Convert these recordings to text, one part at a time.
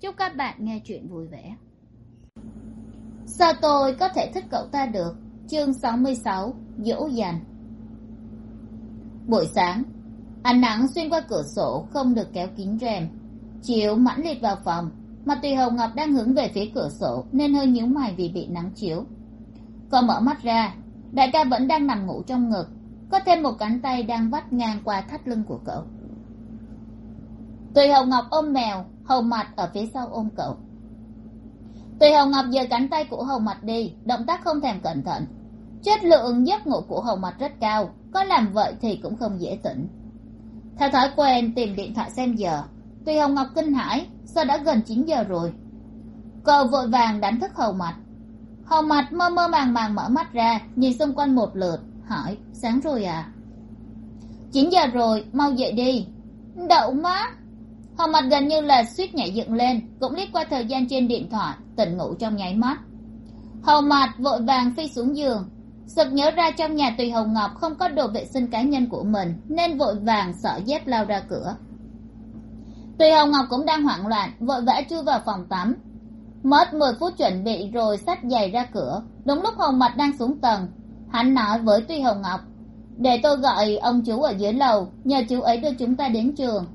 chúc các bạn nghe chuyện vui vẻ. Sao tôi có thể thích cậu ta được? Chương sáu mươi sáu, dỗ dành. Buổi sáng, ánh nắng xuyên qua cửa sổ không được kéo kín rèm. Chiếu mãnh liệt vào phòng, mà tùy hồng ngọc đang hướng về phía cửa sổ nên hơi nhíu mày vì bị nắng chiếu. Cậu mở mắt ra, đại ca vẫn đang nằm ngủ trong ngực, có thêm một cánh tay đang vắt ngang qua thắt lưng của cậu. Tùy hồng ngọc ôm mèo hầu mặt ở phía sau ôm cậu. Tùy hồng ngọc giơ cánh tay của hầu mặt đi, động tác không thèm cẩn thận. Chất lượng giấc ngủ của hầu mặt rất cao, có làm vậy thì cũng không dễ tỉnh. Theo thói quen tìm điện thoại xem giờ tùy hồng ngọc kinh hãi, sao đã gần chín giờ rồi? Cậu vội vàng đánh thức hầu mặt. Hầu mặt mơ mơ màng màng mở mắt ra, nhìn xung quanh một lượt, hỏi, sáng rồi à? Chín giờ rồi, mau dậy đi. Đậu má hầu mặt gần như là suýt nhảy dựng lên, cũng liếc qua thời gian trên điện thoại, tỉnh ngủ trong nháy mắt. Hầu mặt vội vàng phi xuống giường, sực nhớ ra trong nhà tùy hồng ngọc không có đồ vệ sinh cá nhân của mình, nên vội vàng sợ dép lao ra cửa. Tùy hồng ngọc cũng đang hoảng loạn, vội vã chui vào phòng tắm. Mất mười phút chuẩn bị rồi xách giày ra cửa, đúng lúc hồng mặt đang xuống tầng, hắn nói với tùy hồng ngọc, để tôi gọi ông chú ở dưới lầu, nhờ chú ấy đưa chúng ta đến trường.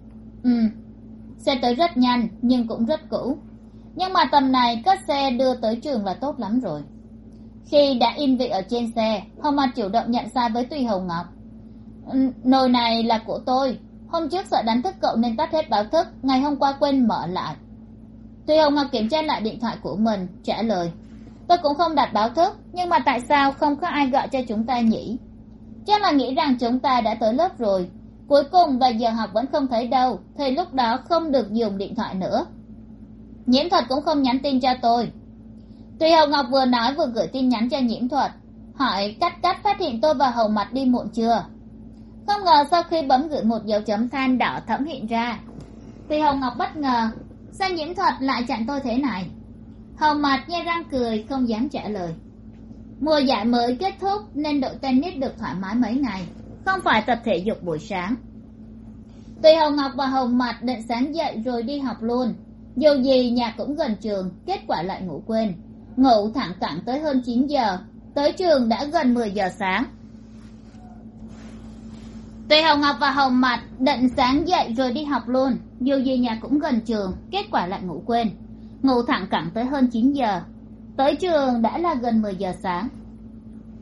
Ừ xe tới rất nhanh, nhưng cũng rất cũ. Nhưng mà tầm này, các xe đưa tới trường là tốt lắm rồi. Khi đã in vị ở trên xe, hồng mặt chủ động nhận sai với tùy hồng ngọc. Ừ, nồi này là của tôi. Hôm trước sợ đánh thức cậu nên tắt hết báo thức, ngày hôm qua quên mở lại. Tùy hồng ngọc kiểm tra lại điện thoại của mình, trả lời. Tôi cũng không đặt báo thức, nhưng mà tại sao không có ai gọi cho chúng ta nhỉ? Chắc là nghĩ rằng chúng ta đã tới lớp rồi cuối cùng và giờ học vẫn không thấy đâu, thì lúc đó không được dùng điện thoại nữa. Nhiễm thuật cũng không nhắn tin cho tôi. Tuy hồng ngọc vừa nói vừa gửi tin nhắn cho nhiễm thuật, hỏi cắt cắt phát hiện tôi và hầu mặt đi muộn chưa? Không ngờ sau khi bấm gửi một dấu chấm than đỏ thẫm hiện ra tuy hồng ngọc bất ngờ, sao nhiễm thuật lại chặn tôi thế này? Hầu mặt nghe răng cười, không dám trả lời. Mùa giải mới kết thúc nên đội tennis được thoải mái mấy ngày không phải tập thể dục buổi sáng. Tùy hồng ngọc và hồng Mạch định sáng dậy rồi đi học luôn. Dù gì, nhà cũng gần trường, kết quả lại ngủ quên. Ngủ thẳng cẳng tới hơn chín giờ, tới trường đã gần mười giờ sáng. Tùy hồng ngọc và hồng Mạch định sáng dậy rồi đi học luôn. Dù gì, nhà cũng gần trường, kết quả lại ngủ quên. Ngủ thẳng cẳng tới hơn chín giờ. Tới trường đã là gần mười giờ sáng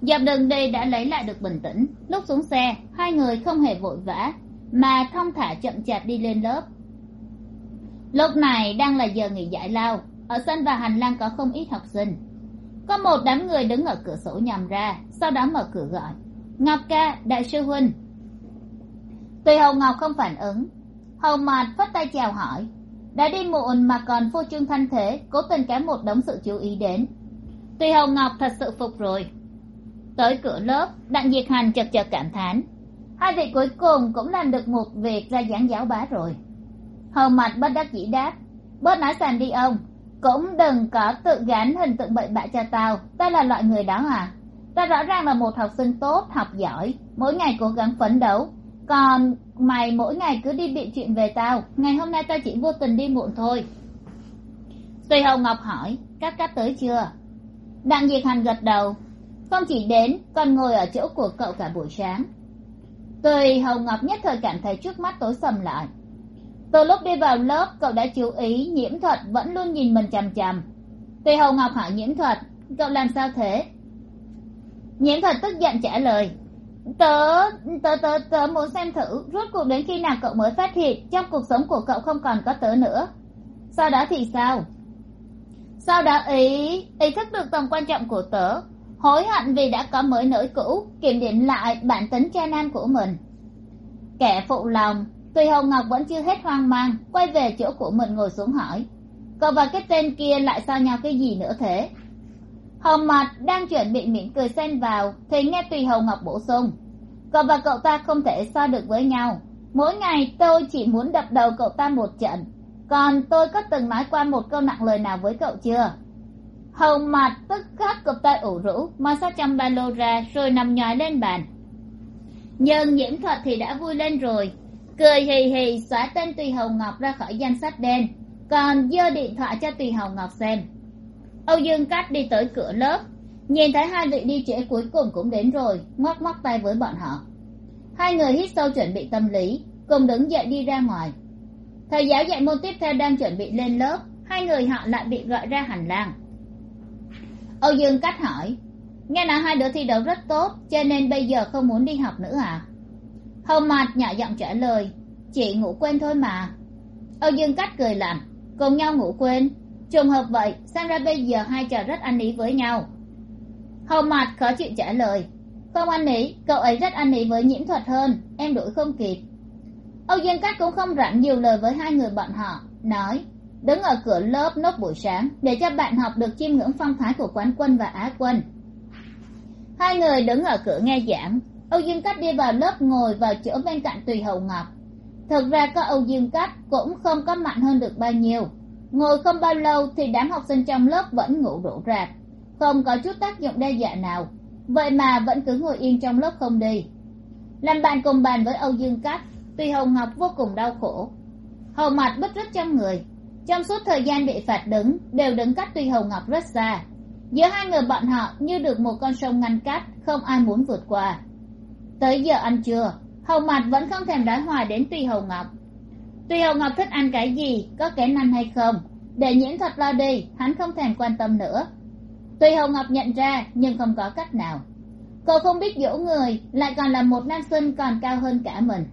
dọc đường đi đã lấy lại được bình tĩnh. Lúc xuống xe, hai người không hề vội vã, mà thong thả chậm chạp đi lên lớp. Lúc này đang là giờ nghỉ giải lao, ở sân và hành lang có không ít học sinh. Có một đám người đứng ở cửa sổ nhằm ra, sau đó mở cửa gọi. Ngọc ca, đại sư huynh. Tuy hầu ngọc không phản ứng. Hầu mạt phất tay chào hỏi. Đã đi muộn mà còn phô trương thanh thế, cố tình kéo một đống sự chú ý đến. Tuy hầu ngọc thật sự phục rồi tới cửa lớp, đặng diệt hành chật chật cảm thán. Hai vị cuối cùng cũng làm được một việc ra giảng giáo bá rồi. Hầu mặt bất đắc dĩ đáp, bớt nói sàn đi ông, cũng đừng có tự gán hình tượng bậy bạ cho tao, ta là loại người đó à. Ta rõ ràng là một học sinh tốt, học giỏi, mỗi ngày cố gắng phấn đấu. Còn mày mỗi ngày cứ đi bị chuyện về tao, ngày hôm nay tao chỉ vô tình đi muộn thôi. Tùy hầu ngọc hỏi, các cắt tới chưa? Đặng diệt hành gật đầu không chỉ đến còn ngồi ở chỗ của cậu cả buổi sáng. Tùy hầu ngọc nhất thời cảm thấy trước mắt tối sầm lại. Từ lúc đi vào lớp, cậu đã chú ý nhiễm thuật vẫn luôn nhìn mình chằm chằm. Tùy hầu ngọc hỏi nhiễm thuật, cậu làm sao thế? Nhiễm thuật tức giận trả lời, tớ tớ tớ tớ muốn xem thử, rốt cuộc đến khi nào cậu mới phát hiện trong cuộc sống của cậu không còn có tớ nữa. Sau đó thì sao? Sau đó ý ý thức được tầm quan trọng của tớ hối hận vì đã có mới nỗi cũ, kiểm điểm lại bản tính cha nam của mình. Kẻ phụ lòng tùy hồng ngọc vẫn chưa hết hoang mang, quay về chỗ của mình ngồi xuống hỏi, cậu và cái tên kia lại sao nhau cái gì nữa thế? Hồng mặt đang chuẩn bị miệng cười xen vào, thì nghe tùy hồng ngọc bổ sung, cậu và cậu ta không thể so được với nhau. Mỗi ngày tôi chỉ muốn đập đầu cậu ta một trận. Còn tôi có từng nói qua một câu nặng lời nào với cậu chưa? Hầu mặt tức khắc cụp tay ủ rũ, mà sát trong ba lô ra, rồi nằm nhòi lên bàn. Nhưng nhiễm thuật thì đã vui lên rồi. Cười hì hì xóa tên tùy hầu ngọc ra khỏi danh sách đen, còn giơ điện thoại cho tùy hầu ngọc xem. Âu dương cát đi tới cửa lớp, nhìn thấy hai vị đi trễ cuối cùng cũng đến rồi, ngoắc ngoắc tay với bọn họ. Hai người hít sâu chuẩn bị tâm lý, cùng đứng dậy đi ra ngoài. Thầy giáo dạy môn tiếp theo đang chuẩn bị lên lớp, hai người họ lại bị gọi ra hành lang âu dương cách hỏi, nghe nói hai đứa thi đấu rất tốt, cho nên bây giờ không muốn đi học nữa à? Hầu mạt nhỏ giọng trả lời chị ngủ quên thôi mà. Âu dương cách cười lạnh, cùng nhau ngủ quên? Trùng hợp vậy, xem ra bây giờ hai trò rất ăn ý với nhau. Hầu mạt khó chịu trả lời, không ăn ý, cậu ấy rất ăn ý với nhiễm thuật hơn, em đuổi không kịp. Âu dương cát cũng không rảnh nhiều lời với hai người bọn họ, nói đứng ở cửa lớp nốt buổi sáng để cho bạn học được chiêm ngưỡng phong thái của quán quân và á quân. Hai người đứng ở cửa nghe giảng. Âu dương cát đi vào lớp ngồi vào chỗ bên cạnh tùy hầu ngọc. Thực ra có âu dương cát cũng không có mạnh hơn được bao nhiêu. Ngồi không bao lâu thì đám học sinh trong lớp vẫn ngủ đổ rạp, không có chút tác dụng đe dọa nào. Vậy mà vẫn cứ ngồi yên trong lớp không đi. Làm bạn cùng bàn với âu dương cát tùy hầu ngọc vô cùng đau khổ. Hầu mặt bứt rứt trong người trong suốt thời gian bị phạt đứng, đều đứng cách tuy hầu ngọc rất xa. Giữa hai người bọn họ như được một con sông ngăn cách không ai muốn vượt qua. Tới giờ ăn trưa, hầu mặt vẫn không thèm đói hoài đến tuy hầu ngọc. Tuy hầu ngọc thích ăn cái gì, có kén ăn hay không, để nhiễm thuật lo đi, hắn không thèm quan tâm nữa. Tuy hầu ngọc nhận ra, nhưng không có cách nào. Cậu không biết dỗ người, lại còn là một nam sinh còn cao hơn cả mình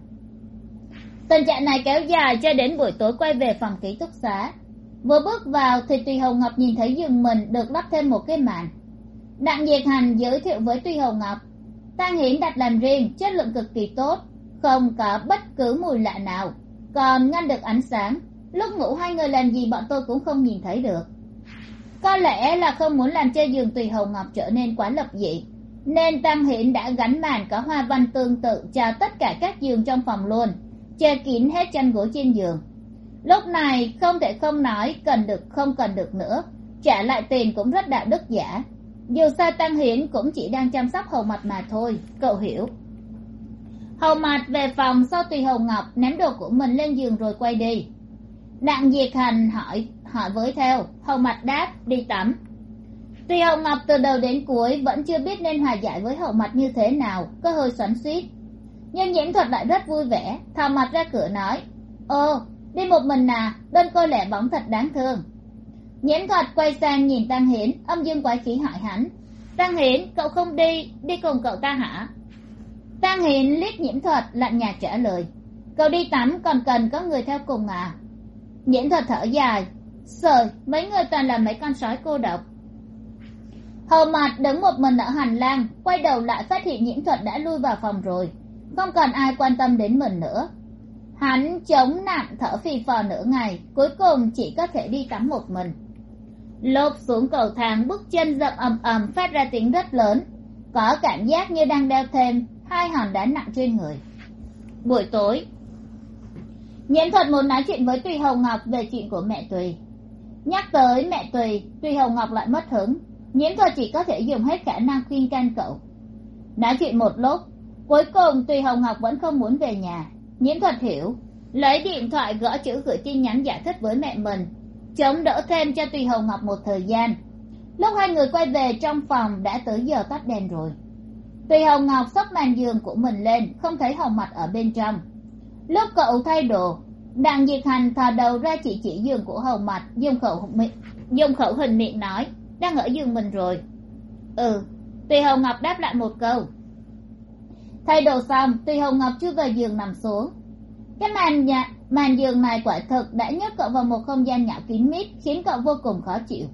tình trạng này kéo dài cho đến buổi tối quay về phòng ký túc xá. Vừa bước vào thì tùy hồng ngọc nhìn thấy giường mình được lắp thêm một cái màn. Đặng diệt hành giới thiệu với tùy hồng ngọc, tang hiển đặt làm riêng, chất lượng cực kỳ tốt, không có bất cứ mùi lạ nào, còn ngăn được ánh sáng. Lúc ngủ hai người làm gì bọn tôi cũng không nhìn thấy được. Có lẽ là không muốn làm cho giường tùy hồng ngọc trở nên quá lập dị, nên tăng hiển đã gắn màn có hoa văn tương tự cho tất cả các giường trong phòng luôn che kín hết chăn gối trên giường. Lúc này không thể không nói cần được không cần được nữa, trả lại tiền cũng rất đạo đức giả. Dù sao tăng hiến cũng chỉ đang chăm sóc hầu mặt mà thôi, cậu hiểu. Hầu mặt về phòng sau tùy hầu ngọc ném đồ của mình lên giường rồi quay đi. Đặng diệt hành hỏi hỏi với theo hầu mặt đáp, đi tắm. Tùy hầu ngọc từ đầu đến cuối vẫn chưa biết nên hòa giải với hầu mặt như thế nào, có hơi xoắn suýt nhưng nhiễm thuật lại rất vui vẻ, thò mặt ra cửa nói, ồ, đi một mình à đơn cô lẻ bóng thật đáng thương. Nhiễm thuật quay sang nhìn tăng hiển, âm dương quái khí hỏi hắn, tăng hiển, cậu không đi đi cùng cậu ta hả? Tăng hiển liếc nhiễm thuật, lạnh nhạt trả lời, cậu đi tắm, còn cần có người theo cùng à? Nhiễm thuật thở dài sời mấy người toàn là mấy con sói cô độc. Hầu mặt đứng một mình ở hành lang, quay đầu lại phát hiện nhiễm thuật đã lui vào phòng rồi không còn ai quan tâm đến mình nữa. Hắn chống nặng thở phì phò nửa ngày, cuối cùng chỉ có thể đi tắm một mình. Lộp xuống cầu thang, bước chân dậm ầm ầm, phát ra tiếng rất lớn. Có cảm giác như đang đeo thêm hai hòn đá nặng trên người. Buổi tối nhiễm thuật muốn nói chuyện với tùy hồng ngọc về chuyện của mẹ tùy. Nhắc tới mẹ tùy tùy hồng ngọc lại mất hứng. Nhiễm thuật chỉ có thể dùng hết khả năng khuyên can cậu. Nói chuyện một lúc cuối cùng, tùy hồng ngọc vẫn không muốn về nhà. Nhiễm thuật hiểu, lấy điện thoại gõ chữ gửi tin nhắn giải thích với mẹ mình, chống đỡ thêm cho tùy hồng ngọc một thời gian. Lúc hai người quay về, trong phòng đã tới giờ tắt đèn rồi. Tùy hồng ngọc xốc màn giường của mình lên, không thấy hồng mặt ở bên trong. Lúc cậu thay đồ, đặng diệt hành thò đầu ra chỉ chỉ giường của hồng mặt, dùng khẩu dùng khẩu hình miệng nói, đang ở giường mình rồi. Ừ tùy hồng ngọc đáp lại một câu thay đồ xong tùy hồng ngọc chưa về giường nằm xuống. Cái màn nhà, màn giường này quả thực đã nhốt cậu vào một không gian nhỏ kín mít khiến cậu vô cùng khó chịu.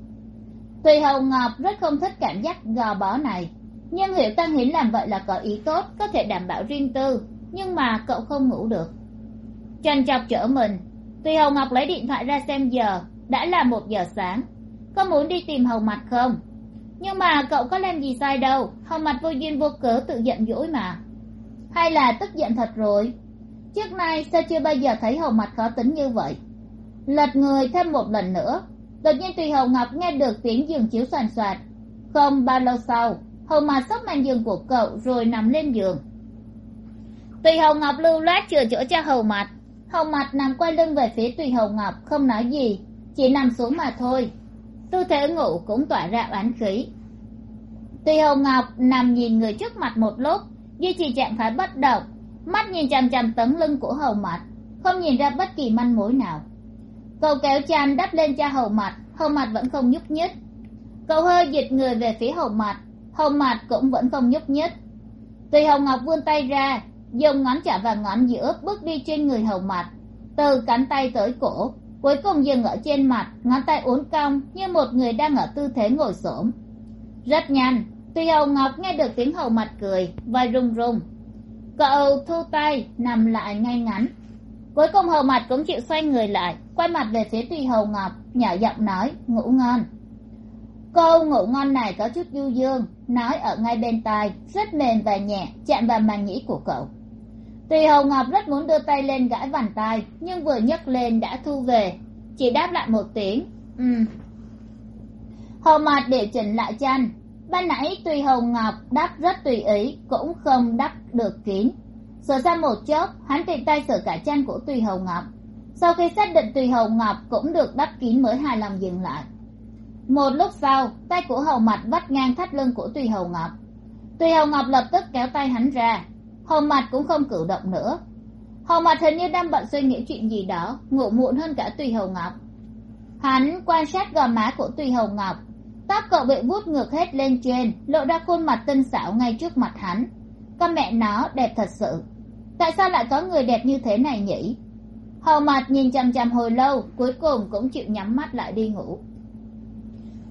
Tùy hồng ngọc rất không thích cảm giác gò bó này nhưng hiểu tăng hiến làm vậy là có ý tốt có thể đảm bảo riêng tư nhưng mà cậu không ngủ được. Trần chọc chở mình tùy hồng ngọc lấy điện thoại ra xem giờ đã là một giờ sáng. Có muốn đi tìm hồng mặt không? Nhưng mà cậu có làm gì sai đâu hồng mặt vô duyên vô cớ tự giận dỗi mà hay là tức giận thật rồi? Trước nay sao chưa bao giờ thấy hầu mặt khó tính như vậy? Lật người thêm một lần nữa, đột nhiên tùy hầu ngọc nghe được tiếng giường chiếu soàn soạt. Không bao lâu sau, hầu mặt xốc màn giường của cậu rồi nằm lên giường. Tùy hầu ngọc lưu loát chừa chỗ cho hầu mặt hầu mặt nằm quay lưng về phía tùy hầu ngọc, không nói gì, chỉ nằm xuống mà thôi. Tư thế ngủ cũng tỏa ra oán khí. Tùy hầu ngọc nằm nhìn người trước mặt một lúc duy trì trạng thái bất động. Mắt nhìn chằm chằm tấm lưng của hầu mặt, không nhìn ra bất kỳ manh mối nào. Cậu kéo chăn đắp lên cho hầu mặt hầu mặt vẫn không nhúc nhích. Cậu hơi dịch người về phía hầu mặt hầu mặt cũng vẫn không nhúc nhích. Tùy hồng ngọc vươn tay ra, dùng ngón chả và ngón giữa bước đi trên người hầu mặt, từ cánh tay tới cổ, cuối cùng dừng ở trên mặt, ngón tay uốn cong như một người đang ở tư thế ngồi xổm. Rất nhanh tùy hầu ngọc nghe được tiếng hầu mặt cười và rung rung. Cậu thu tay, nằm lại ngay ngắn. Cuối cùng hầu mặt cũng chịu xoay người lại, quay mặt về phía tùy hầu ngọc, nhỏ giọng nói, ngủ ngon. Câu ngủ ngon này có chút du dương, nói ở ngay bên tai, rất mềm và nhẹ, chạm vào màng nhĩ của cậu. Tùy hầu ngọc rất muốn đưa tay lên gãi bàn tai nhưng vừa nhấc lên đã thu về. Chỉ đáp lại một tiếng ừ hầu mặt để chỉnh lại chăn ban nãy tùy hồng ngọc đắp rất tùy ý, cũng không đắp được kín. Sửa ra một chốc, hắn tiện tay sửa cả chăn của tùy hồng ngọc. Sau khi xác định tùy hồng ngọc cũng được đắp kín mới hài lòng dừng lại. Một lúc sau, tay của hầu mặt vắt ngang thắt lưng của tùy hầu ngọc. Tùy hầu ngọc lập tức kéo tay hắn ra. Hầu mặt cũng không cử động nữa. Hầu mặt hình như đang bận suy nghĩ chuyện gì đó, ngủ muộn hơn cả tùy hầu ngọc. Hắn quan sát gò má của tùy hầu ngọc tóc cậu bị vuốt ngược hết lên trên, lộ ra khuôn mặt tinh xảo ngay trước mặt hắn. Con mẹ nó, đẹp thật sự. Tại sao lại có người đẹp như thế này nhỉ? Hầu mặt nhìn chằm chằm hồi lâu, cuối cùng cũng chịu nhắm mắt lại đi ngủ.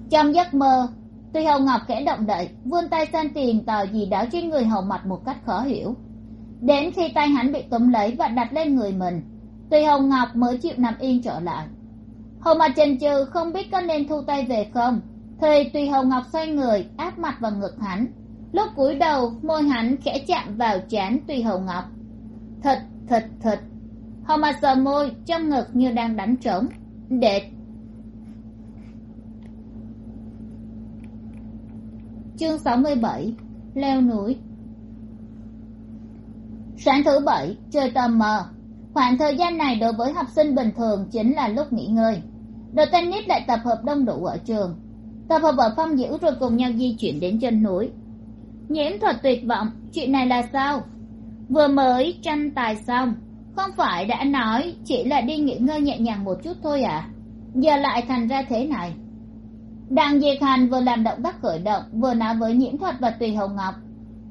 Trong giấc mơ, tuy hầu ngọc khẽ động đậy, vươn tay san tìm tờ gì đó trên người hầu mặt một cách khó hiểu. Đến khi tay hắn bị túm lấy và đặt lên người mình, tuy hầu ngọc mới chịu nằm yên trở lại. Hầu mặt chần chừ không biết có nên thu tay về không thì tùy hồng ngọc xoay người, áp mặt vào ngực hắn. Lúc cúi đầu, môi hắn khẽ chạm vào trán tùy hồng ngọc. Thật thật thật. Hồng mặt sờ môi, trong ngực như đang đánh trống. Để chương sáu mươi bảy, leo núi. Sáng thứ bảy, trời tờ mờ khoảng thời gian này đối với học sinh bình thường chính là lúc nghỉ ngơi. Đội tennis lại tập hợp đông đủ ở trường và hợp vợ phong dữ rồi cùng nhau di chuyển đến chân núi. Nhiễm thuật tuyệt vọng, chuyện này là sao? Vừa mới tranh tài xong, không phải đã nói chỉ là đi nghỉ ngơi nhẹ nhàng một chút thôi à? Giờ lại thành ra thế này. Đặng diệt hành vừa làm động tác khởi động, vừa nói với nhiễm thuật và tùy hồng ngọc,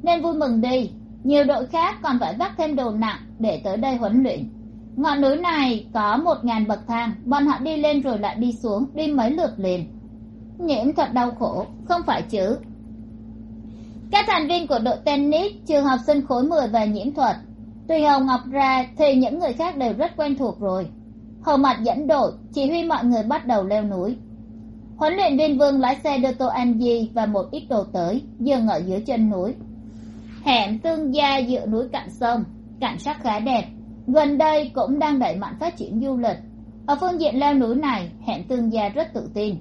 nên vui mừng đi, nhiều đội khác còn phải vác thêm đồ nặng để tới đây huấn luyện. Ngọn núi này có một ngàn bậc thang, bọn họ đi lên rồi lại đi xuống, đi mấy lượt liền nhiễm thuật đau khổ, không phải chứ? Các thành viên của đội tennis, trường học sinh khối mười và nhiễm thuật, tùy hồng ngọc ra thì những người khác đều rất quen thuộc rồi. Hầu mặt dẫn đội, chỉ huy mọi người bắt đầu leo núi. Huấn luyện viên vương lái xe đưa tô an di và một ít đồ tới, dừng ở dưới chân núi. Hẻm tương gia giữa núi cạnh sông, cảnh sắc khá đẹp. Gần đây cũng đang đẩy mạnh phát triển du lịch. Ở phương diện leo núi này, hẻm tương gia rất tự tin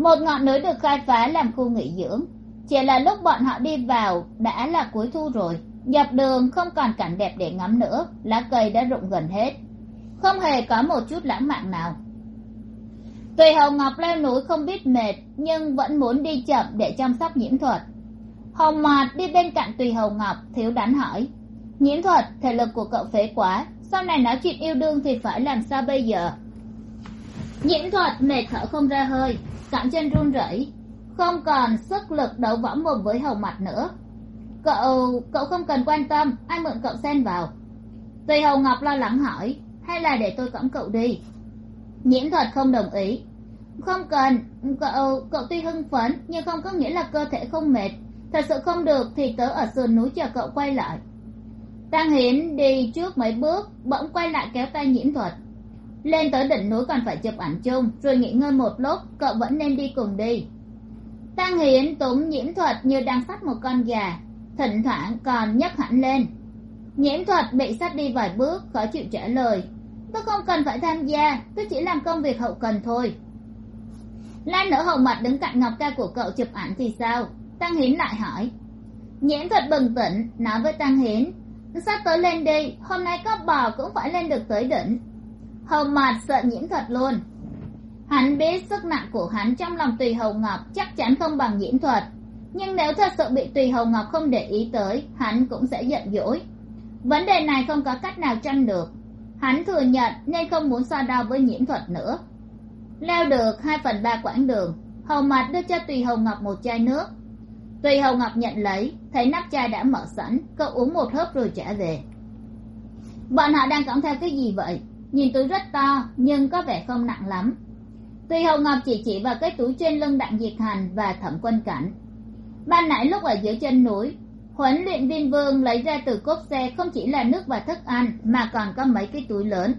một ngọn núi được khai phá làm khu nghỉ dưỡng. Chỉ là lúc bọn họ đi vào, đã là cuối thu rồi. Dọc đường không còn cảnh đẹp để ngắm nữa, lá cây đã rụng gần hết. Không hề có một chút lãng mạn nào. Tùy hồng ngọc leo núi không biết mệt, nhưng vẫn muốn đi chậm để chăm sóc nhiễm thuật. Hồng mạt đi bên cạnh tùy hồng ngọc, thiếu đánh hỏi, nhiễm thuật, thể lực của cậu phế quá, sau này nói chuyện yêu đương thì phải làm sao bây giờ? Nhiễm thuật, mệt thở không ra hơi cẳng chân run rẩy, không còn sức lực đấu võ mồm với hầu mặt nữa. Cậu cậu không cần quan tâm, ai mượn cậu xen vào. Tùy hầu ngọc lo lắng hỏi, hay là để tôi cõng cậu đi? Nhiễm thuật không đồng ý. Không cần, cậu cậu tuy hưng phấn, nhưng không có nghĩa là cơ thể không mệt. Thật sự không được thì tớ ở sườn núi chờ cậu quay lại. Tăng hiến đi trước mấy bước, bỗng quay lại kéo tay nhiễm thuật lên tới đỉnh núi còn phải chụp ảnh chung, rồi nghỉ ngơi một lúc, cậu vẫn nên đi cùng đi. Tăng hiến túm nhiễm thuật như đang sát một con gà, thỉnh thoảng còn nhấc hẳn lên. Nhiễm thuật bị sát đi vài bước, khó chịu trả lời. Tôi không cần phải tham gia, tôi chỉ làm công việc hậu cần thôi. Lan nở hầu mặt đứng cạnh ngọc ca của cậu chụp ảnh thì sao? Tăng hiến lại hỏi. Nhiễm thuật bừng tỉnh, nói với tăng hiến, sắp tới lên đi, hôm nay có bò cũng phải lên được tới đỉnh hầu Mạt sợ nhiễm thuật luôn. Hắn biết sức nặng của hắn trong lòng tùy hầu ngọc chắc chắn không bằng nhiễm thuật. Nhưng nếu thật sự bị tùy hầu ngọc không để ý tới, hắn cũng sẽ giận dỗi. Vấn đề này không có cách nào tranh được. Hắn thừa nhận nên không muốn so đo với nhiễm thuật nữa. Leo được hai phần ba quãng đường hầu mặt đưa cho tùy hầu ngọc một chai nước. Tùy hầu ngọc nhận lấy, thấy nắp chai đã mở sẵn, cậu uống một hớp rồi trả về. Bọn họ đang cõng theo cái gì vậy? Nhìn túi rất to, nhưng có vẻ không nặng lắm. Tùy hồng ngọc chỉ chỉ vào cái túi trên lưng đặng diệt hành và thẩm quân cảnh ban nãy lúc ở dưới chân núi, huấn luyện viên vương lấy ra từ cốp xe không chỉ là nước và thức ăn mà còn có mấy cái túi lớn.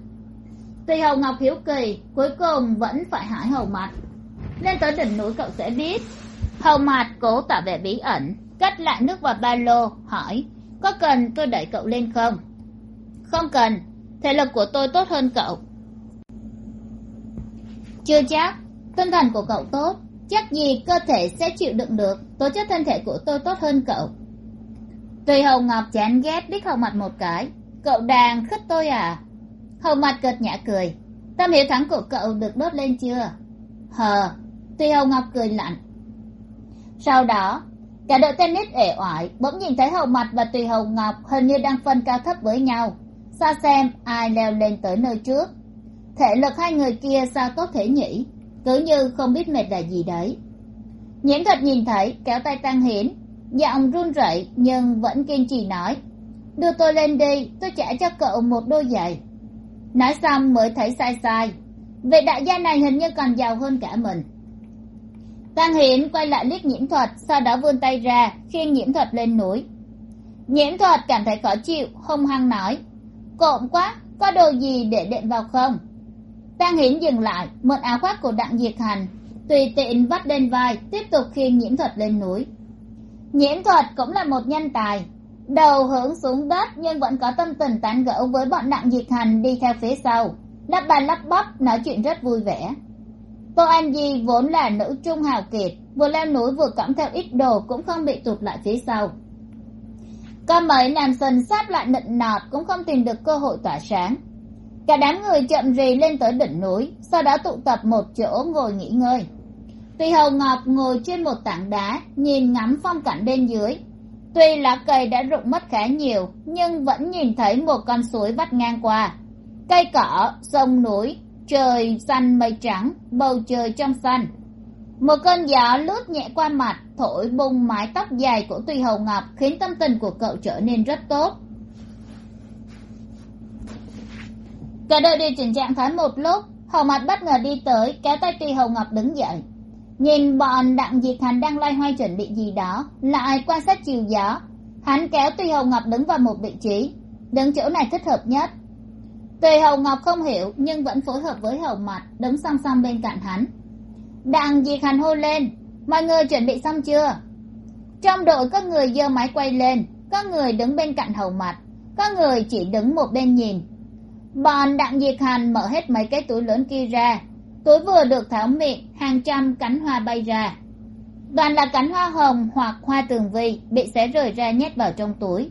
Tùy hồng ngọc hiếu kỳ, cuối cùng vẫn phải hỏi hầu mặt lên tới đỉnh núi cậu sẽ biết. Hầu mặt cố tỏ vẻ bí ẩn, cất lại nước vào ba lô, hỏi, có cần tôi đẩy cậu lên không? Không cần thể lực của tôi tốt hơn cậu. Chưa chắc. Tinh thần của cậu tốt. Chắc gì cơ thể sẽ chịu đựng được. Tố chất thân thể của tôi tốt hơn cậu. Tùy hầu ngọc chán ghét đích hầu mặt một cái. Cậu đang khích tôi à? Hầu mặt cợt nhã cười. Tâm hiếu thắng của cậu được đốt lên chưa? Hờ. Tùy hầu ngọc cười lạnh. Sau đó, cả đội tennis ể oải bỗng nhìn thấy hầu mặt và tùy hầu ngọc hình như đang phân cao thấp với nhau xa xem ai leo lên tới nơi trước. Thể lực hai người kia sao tốt thế nhỉ? Cứ như không biết mệt là gì đấy. Nhiễm thuật nhìn thấy, kéo tay tăng hiến giọng run rẩy, nhưng vẫn kiên trì nói. Đưa tôi lên đi, tôi trả cho cậu một đôi giày. Nói xong mới thấy sai sai. Vị đại gia này hình như còn giàu hơn cả mình. Tăng hiến quay lại liếc nhiễm thuật, sau đó vươn tay ra, khiêng nhiễm thuật lên núi. Nhiễm thuật cảm thấy khó chịu, hung hăng nói cộm quá, có đồ gì để đệm vào không? Tang hiến dừng lại, mượn áo khoác của đặng diệt hành, tùy tiện vắt lên vai, tiếp tục khiêng nhiễm thuật lên núi. Nhiễm thuật cũng là một nhân tài. Đầu hướng xuống đất nhưng vẫn có tâm tình tán gẫu với bọn đặng diệt hành đi theo phía sau. Lắp ba lắp bắp, nói chuyện rất vui vẻ. Tô an di vốn là nữ trung hào kiệt, vừa leo núi vừa cõng theo ít đồ cũng không bị tụt lại phía sau có mấy nam sần sát lại nịnh nọt cũng không tìm được cơ hội tỏa sáng. Cả đám người chậm rì lên tới đỉnh núi, sau đó tụ tập một chỗ ngồi nghỉ ngơi. Tuy hầu ngọc ngồi trên một tảng đá, nhìn ngắm phong cảnh bên dưới. Tuy lá cây đã rụng mất khá nhiều, nhưng vẫn nhìn thấy một con suối vắt ngang qua. Cây cỏ, sông núi, trời xanh mây trắng, bầu trời trong xanh một cơn gió lướt nhẹ qua mặt, thổi bung mái tóc dài của tùy hầu ngọc, khiến tâm tình của cậu trở nên rất tốt. Cả đội điều chỉnh trạng thái một lúc hầu mặt bất ngờ đi tới, kéo tay tùy hầu ngọc đứng dậy. Nhìn bọn đặng diệt hành đang loay hoay chuẩn bị gì đó, lại quan sát chiều gió. Hắn kéo tùy hầu ngọc đứng vào một vị trí, đứng chỗ này thích hợp nhất. Tùy hầu ngọc không hiểu, nhưng vẫn phối hợp với hầu mặt đứng song song bên cạnh hắn đặng diệt hành hô lên. Mọi người chuẩn bị xong chưa? Trong đội có người giơ máy quay lên, có người đứng bên cạnh hầu mặt, có người chỉ đứng một bên nhìn. Bọn đặng diệt hành mở hết mấy cái túi lớn kia ra. Túi vừa được tháo miệng, hàng trăm cánh hoa bay ra. Toàn là cánh hoa hồng hoặc hoa tường vi bị xé rời ra nhét vào trong túi.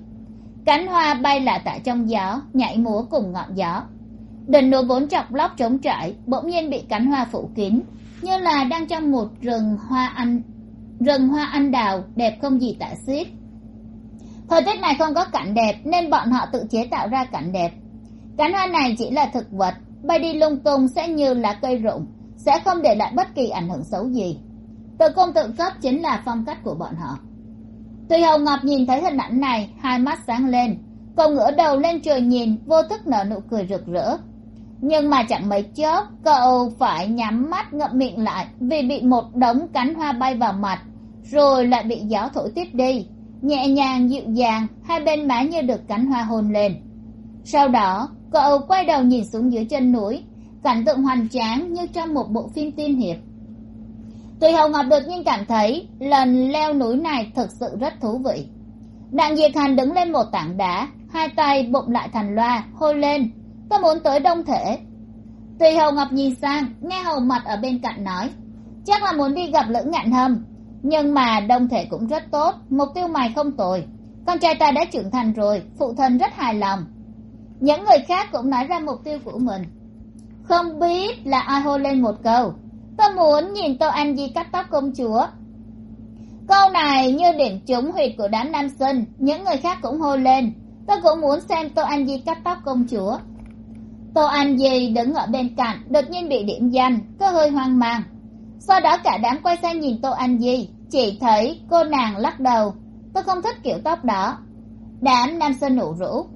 Cánh hoa bay lạ tả trong gió, nhảy múa cùng ngọn gió. Đỉnh núi vốn chọc lóc trống trải, bỗng nhiên bị cánh hoa phủ kín như là đang trong một rừng hoa anh, rừng hoa anh đào, đẹp không gì tả xiết. Thời tiết này không có cảnh đẹp, nên bọn họ tự chế tạo ra cảnh đẹp. Cánh hoa này chỉ là thực vật, bay đi lung tung sẽ như là cây rụng, sẽ không để lại bất kỳ ảnh hưởng xấu gì. Tự cung tự cấp chính là phong cách của bọn họ. Tùy hầu ngọc nhìn thấy hình ảnh này, hai mắt sáng lên cậu ngửa đầu lên trời nhìn, vô thức nở nụ cười rực rỡ nhưng mà chẳng mấy chốc cậu phải nhắm mắt ngậm miệng lại vì bị một đống cánh hoa bay vào mặt, rồi lại bị gió thổi tiếp đi. Nhẹ nhàng dịu dàng, hai bên má như được cánh hoa hôn lên. Sau đó, cậu quay đầu nhìn xuống dưới chân núi, cảnh tượng hoành tráng như trong một bộ phim tiên hiệp. Tùy hầu ngọc đột nhiên cảm thấy lần leo núi này thực sự rất thú vị. Đặng diệt hành đứng lên một tảng đá, hai tay bụng lại thành loa hôi lên tôi muốn tới đông thể. Tùy hầu ngọc nhìn sang, nghe hầu mặt ở bên cạnh nói, chắc là muốn đi gặp lữ ngạn hâm, nhưng mà đông thể cũng rất tốt, mục tiêu mày không tồi. Con trai ta đã trưởng thành rồi, phụ thân rất hài lòng. Những người khác cũng nói ra mục tiêu của mình. Không biết là ai hô lên một câu. Tôi muốn nhìn tô anh di cắt tóc công chúa. Câu này như điểm trúng huyệt của đám nam sinh, những người khác cũng hô lên. Tôi cũng muốn xem tô anh di cắt tóc công chúa tô anh di đứng ở bên cạnh, đột nhiên bị điểm danh, có hơi hoang mang. Sau đó cả đám quay sang nhìn tô anh di, chỉ thấy cô nàng lắc đầu. Tôi không thích kiểu tóc đó. Đám nam sinh nụ rũ.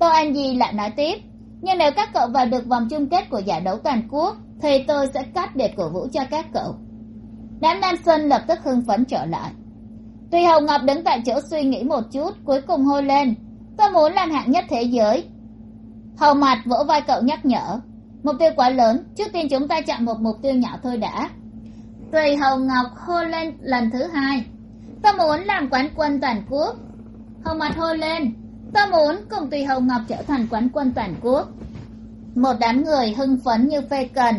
Tô anh di lại nói tiếp, nhưng nếu các cậu vào được vòng chung kết của giải đấu toàn quốc, thì tôi sẽ cắt đệt cổ vũ cho các cậu. Đám nam sinh lập tức hưng phấn trở lại. Tuy hồng ngọc đứng tại chỗ suy nghĩ một chút, cuối cùng hôi lên, tôi muốn làm hạng nhất thế giới hầu mặt vỗ vai cậu nhắc nhở. Mục tiêu quá lớn, trước tiên chúng ta chọn một mục tiêu nhỏ thôi đã. Tùy hầu ngọc hô lên lần thứ hai. Ta muốn làm quán quân toàn quốc. Hầu mặt hô lên. Ta muốn cùng tùy hầu ngọc trở thành quán quân toàn quốc. Một đám người hưng phấn như phê cần,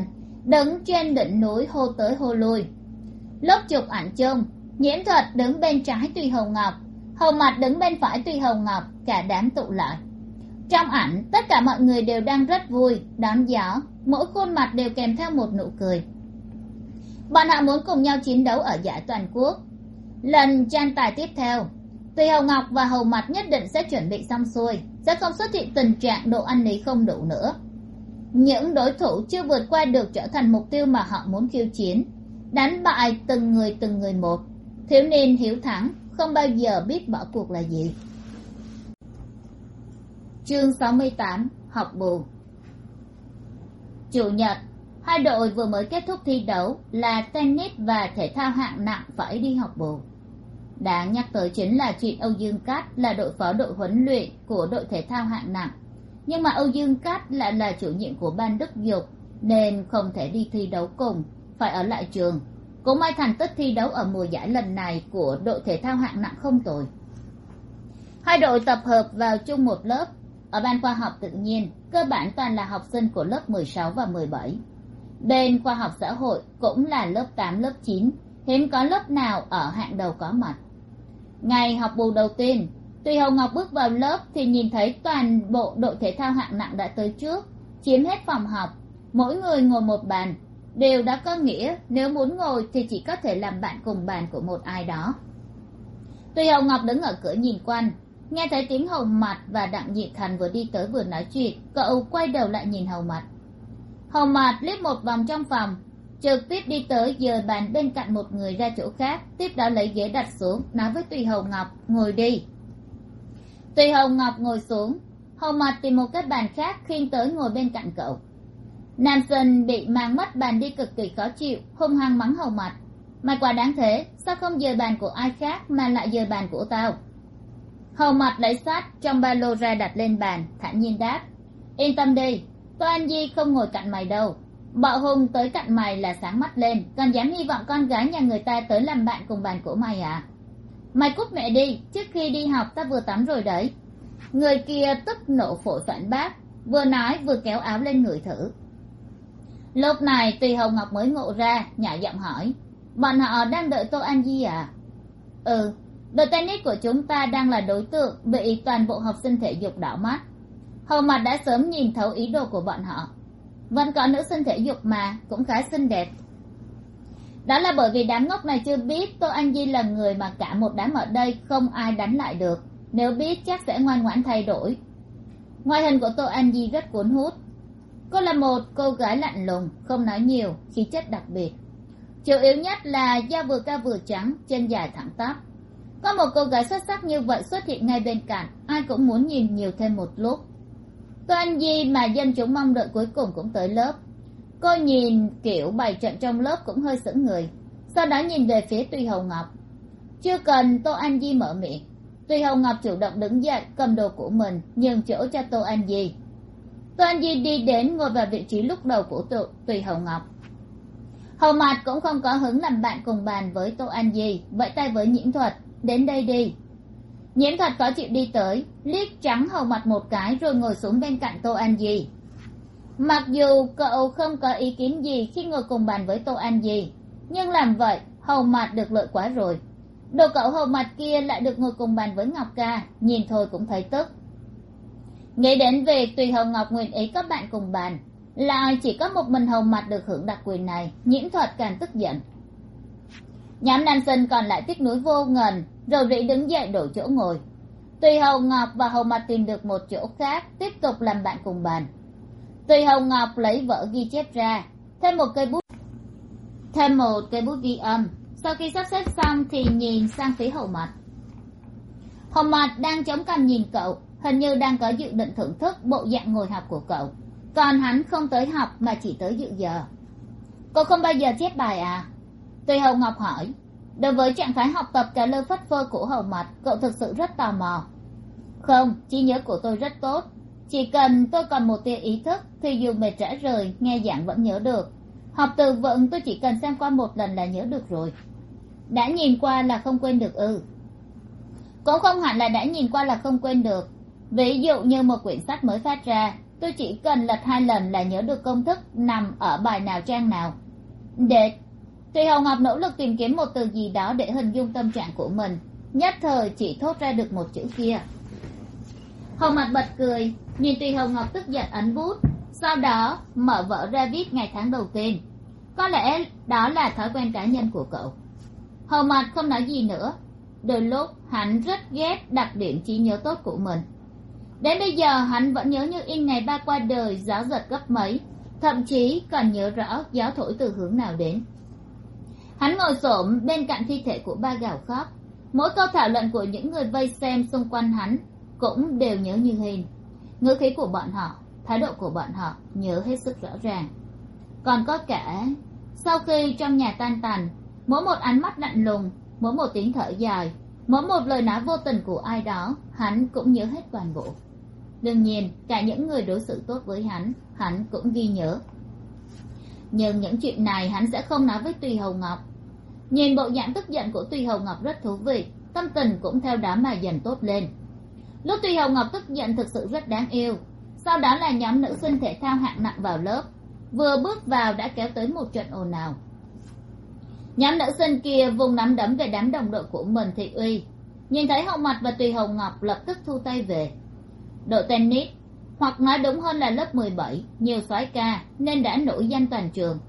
đứng trên đỉnh núi hô tới hô lui. Lúc chụp ảnh chung, nhiễm thuật đứng bên trái tùy hầu ngọc, hầu mặt đứng bên phải tùy hầu ngọc, cả đám tụ lại trong ảnh, tất cả mọi người đều đang rất vui, đón gió. Mỗi khuôn mặt đều kèm theo một nụ cười. Bọn họ muốn cùng nhau chiến đấu ở giải toàn quốc. Lần tranh tài tiếp theo tùy hầu ngọc và hầu mặt nhất định sẽ chuẩn bị xong xuôi, sẽ không xuất hiện tình trạng độ ăn lý không đủ nữa. Những đối thủ chưa vượt qua được trở thành mục tiêu mà họ muốn khiêu chiến, đánh bại từng người từng người một. Thiếu niên hiếu thắng, không bao giờ biết bỏ cuộc là gì chương sáu mươi tám, học bù. Chủ nhật, hai đội vừa mới kết thúc thi đấu là tennis và thể thao hạng nặng phải đi học bù. Đáng nhắc tới chính là chuyện âu dương cát là đội phó đội huấn luyện của đội thể thao hạng nặng. Nhưng mà âu dương cát lại là chủ nhiệm của ban đức dục, nên không thể đi thi đấu cùng, phải ở lại trường. Cũng may thành tích thi đấu ở mùa giải lần này của đội thể thao hạng nặng không tồi. Hai đội tập hợp vào chung một lớp ở ban khoa học tự nhiên, cơ bản toàn là học sinh của lớp mười sáu và mười bảy. Bên khoa học xã hội cũng là lớp tám, lớp chín. Hiếm có lớp nào ở hạng đầu có mặt. Ngày học bù đầu tiên, tùy hồng ngọc bước vào lớp thì nhìn thấy toàn bộ đội thể thao hạng nặng đã tới trước, chiếm hết phòng học. Mỗi người ngồi một bàn. Đều đã có nghĩa nếu muốn ngồi thì chỉ có thể làm bạn cùng bàn của một ai đó. Tùy hồng ngọc đứng ở cửa nhìn quanh nghe thấy tiếng hầu mặt và đặng nhị thành vừa đi tới vừa nói chuyện, cậu quay đầu lại nhìn hầu mặt. Hầu mặt liếc một vòng trong phòng, trực tiếp đi tới dời bàn bên cạnh một người ra chỗ khác, tiếp đó lấy ghế đặt xuống, nói với tùy hầu ngọc, ngồi đi. Tùy hầu ngọc ngồi xuống, hầu mặt tìm một cái bàn khác khiêng tới ngồi bên cạnh cậu. Nam sơn bị mang mất bàn đi cực kỳ khó chịu, hung hăng mắng hầu mặt. Mày quả đáng thế, sao không dời bàn của ai khác mà lại dời bàn của tao? Hầu mặt lấy sát, trong ba lô ra đặt lên bàn, thản nhiên đáp. Yên tâm đi tôi anh di không ngồi cạnh mày đâu. Bạo hùng tới cạnh mày là sáng mắt lên, còn dám hy vọng con gái nhà người ta tới làm bạn cùng bàn của mày à? Mày cút mẹ đi, trước khi đi học ta vừa tắm rồi đấy. Người kia tức nộ phổi phản bác vừa nói vừa kéo áo lên người thử. Lúc này tùy hồng ngọc mới ngộ ra, nhỏ giọng hỏi, bọn họ đang đợi tô an di à? Ừ đội tennis của chúng ta đang là đối tượng bị toàn bộ học sinh thể dục đảo mắt. Hầu mặt đã sớm nhìn thấu ý đồ của bọn họ. Vẫn có nữ sinh thể dục mà, cũng khá xinh đẹp. Đó là bởi vì đám ngốc này chưa biết tô anh di là người mà cả một đám ở đây không ai đánh lại được. Nếu biết chắc sẽ ngoan ngoãn thay đổi. Ngoại hình của tô anh di rất cuốn hút. Cô là một cô gái lạnh lùng, không nói nhiều, khí chất đặc biệt. Chủ yếu nhất là da vừa cao vừa trắng, chân dài thẳng tắp có một cô gái xuất sắc như vậy xuất hiện ngay bên cạnh, ai cũng muốn nhìn nhiều thêm một lúc. Tô anh di mà dân chúng mong đợi cuối cùng cũng tới lớp. Cô nhìn, kiểu, bày trận trong lớp cũng hơi sững người, sau đó nhìn về phía tùy hầu ngọc. Chưa cần, tô anh di mở miệng. Tùy hầu ngọc chủ động đứng dậy, cầm đồ của mình, nhường chỗ cho tô anh di. Tô an di đi đến ngồi vào vị trí lúc đầu của tùy hầu ngọc. Hầu mạt cũng không có hứng làm bạn cùng bàn với tô an di, vẫy tay với nhiễm thuật đến đây đi. Nhiễm Thật có chịu đi tới, liếc trắng hầu mặt một cái rồi ngồi xuống bên cạnh tô an di. Mặc dù cậu không có ý kiến gì khi ngồi cùng bàn với tô an di, nhưng làm vậy, hầu mặt được lợi quá rồi. Đồ cậu hầu mặt kia lại được ngồi cùng bàn với ngọc ca, nhìn thôi cũng thấy tức. Nghĩ đến việc tùy hầu ngọc nguyện ý có bạn cùng bàn, là chỉ có một mình hầu mặt được hưởng đặc quyền này, nhiễm thuật càng tức giận nhóm nam sinh còn lại tiếc nuối vô ngần, rồi rỉ đứng dậy đổi chỗ ngồi. Tùy hầu ngọc và hầu mặt tìm được một chỗ khác, tiếp tục làm bạn cùng bàn. Tùy hầu ngọc lấy vở ghi chép ra, thêm một cây bút, thêm một cây bút ghi âm. Sau khi sắp xếp xong thì nhìn sang phía hầu mặt hầu mặt đang chống cằm nhìn cậu, hình như đang có dự định thưởng thức bộ dạng ngồi học của cậu. Còn hắn không tới học mà chỉ tới dự giờ. Cô không bao giờ chép bài à? Tùy hầu ngọc hỏi, đối với trạng thái học tập trả lơ phất phơ của hầu mặt cậu thực sự rất tò mò. Không, trí nhớ của tôi rất tốt. Chỉ cần tôi còn một tia ý thức, thì dù mệt rã rời, nghe giảng vẫn nhớ được. Học từ vựng, tôi chỉ cần xem qua một lần là nhớ được rồi. Đã nhìn qua là không quên được ư? Cũng không hẳn là đã nhìn qua là không quên được. Ví dụ như một quyển sách mới phát ra, tôi chỉ cần lật hai lần là nhớ được công thức nằm ở bài nào trang nào. Để tùy hồng ngọc nỗ lực tìm kiếm một từ gì đó để hình dung tâm trạng của mình. Nhất thời chỉ thốt ra được một chữ kia. Hồng mặt bật cười, nhìn tùy hồng ngọc tức giận ấn bút. Sau đó, mở vở ra viết ngày tháng đầu tiên. Có lẽ đó là thói quen cá nhân của cậu. Hầu mặt không nói gì nữa. Đôi lúc, hắn rất ghét đặc điểm trí nhớ tốt của mình. Đến bây giờ, hắn vẫn nhớ như in ngày ba qua đời, gió giật gấp mấy. Thậm chí còn nhớ rõ gió thổi từ hướng nào đến hắn ngồi xổm bên cạnh thi thể của ba gào khóc. Mỗi câu thảo luận của những người vây xem xung quanh hắn cũng đều nhớ như hình. Ngữ khí của bọn họ, thái độ của bọn họ nhớ hết sức rõ ràng. Còn có cả sau khi trong nhà tan tành, mỗi một ánh mắt lạnh lùng, mỗi một tiếng thở dài, mỗi một lời nói vô tình của ai đó, hắn cũng nhớ hết toàn bộ. Đương nhiên, cả những người đối xử tốt với hắn hắn cũng ghi nhớ. Nhưng những chuyện này hắn sẽ không nói với tùy hầu ngọc nhìn bộ dạng tức giận của tùy hầu ngọc rất thú vị, tâm tình cũng theo đó mà dần tốt lên. Lúc tùy hầu ngọc tức giận thực sự rất đáng yêu, sau đó là nhóm nữ sinh thể thao hạng nặng vào lớp, vừa bước vào đã kéo tới một trận ồn ào. Nhóm nữ sinh kia vùng nắm đấm về đám đồng đội của mình thị uy, nhìn thấy hậu mặt và tùy hồng ngọc lập tức thu tay về. Đội tennis, hoặc nói đúng hơn là lớp mười bảy, nhiều soái ca nên đã nổi danh toàn trường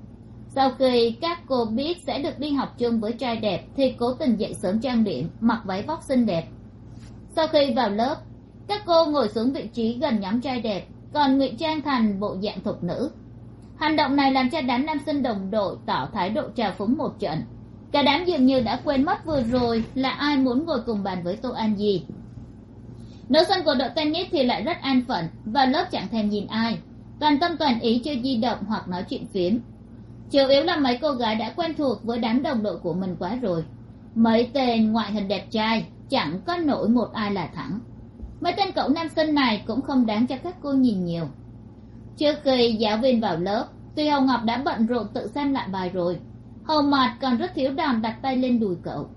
sau khi các cô biết sẽ được đi học chung với trai đẹp, thì cố tình dậy sớm trang điểm, mặc váy vóc xinh đẹp. Sau khi vào lớp, các cô ngồi xuống vị trí gần nhóm trai đẹp, còn ngụy trang thành bộ dạng thục nữ. Hành động này làm cho đám nam sinh đồng đội tỏ thái độ trào phúng một trận. Cả đám dường như đã quên mất vừa rồi là ai muốn ngồi cùng bàn với tô an gì. nữ sinh của đội tennis thì lại rất an phận và lớp chẳng thèm nhìn ai. Toàn tâm toàn ý chơi di động hoặc nói chuyện phiếm chủ yếu là mấy cô gái đã quen thuộc với đám đồng đội của mình quá rồi. Mấy tên ngoại hình đẹp trai, chẳng có nổi một ai là thẳng. Mấy tên cậu nam sinh này cũng không đáng cho các cô nhìn nhiều. Trước khi giáo viên vào lớp, tuy hồng ngọc đã bận rộn tự xem lại bài rồi. Hầu mặt còn rất thiếu đòn đặt tay lên đùi cậu.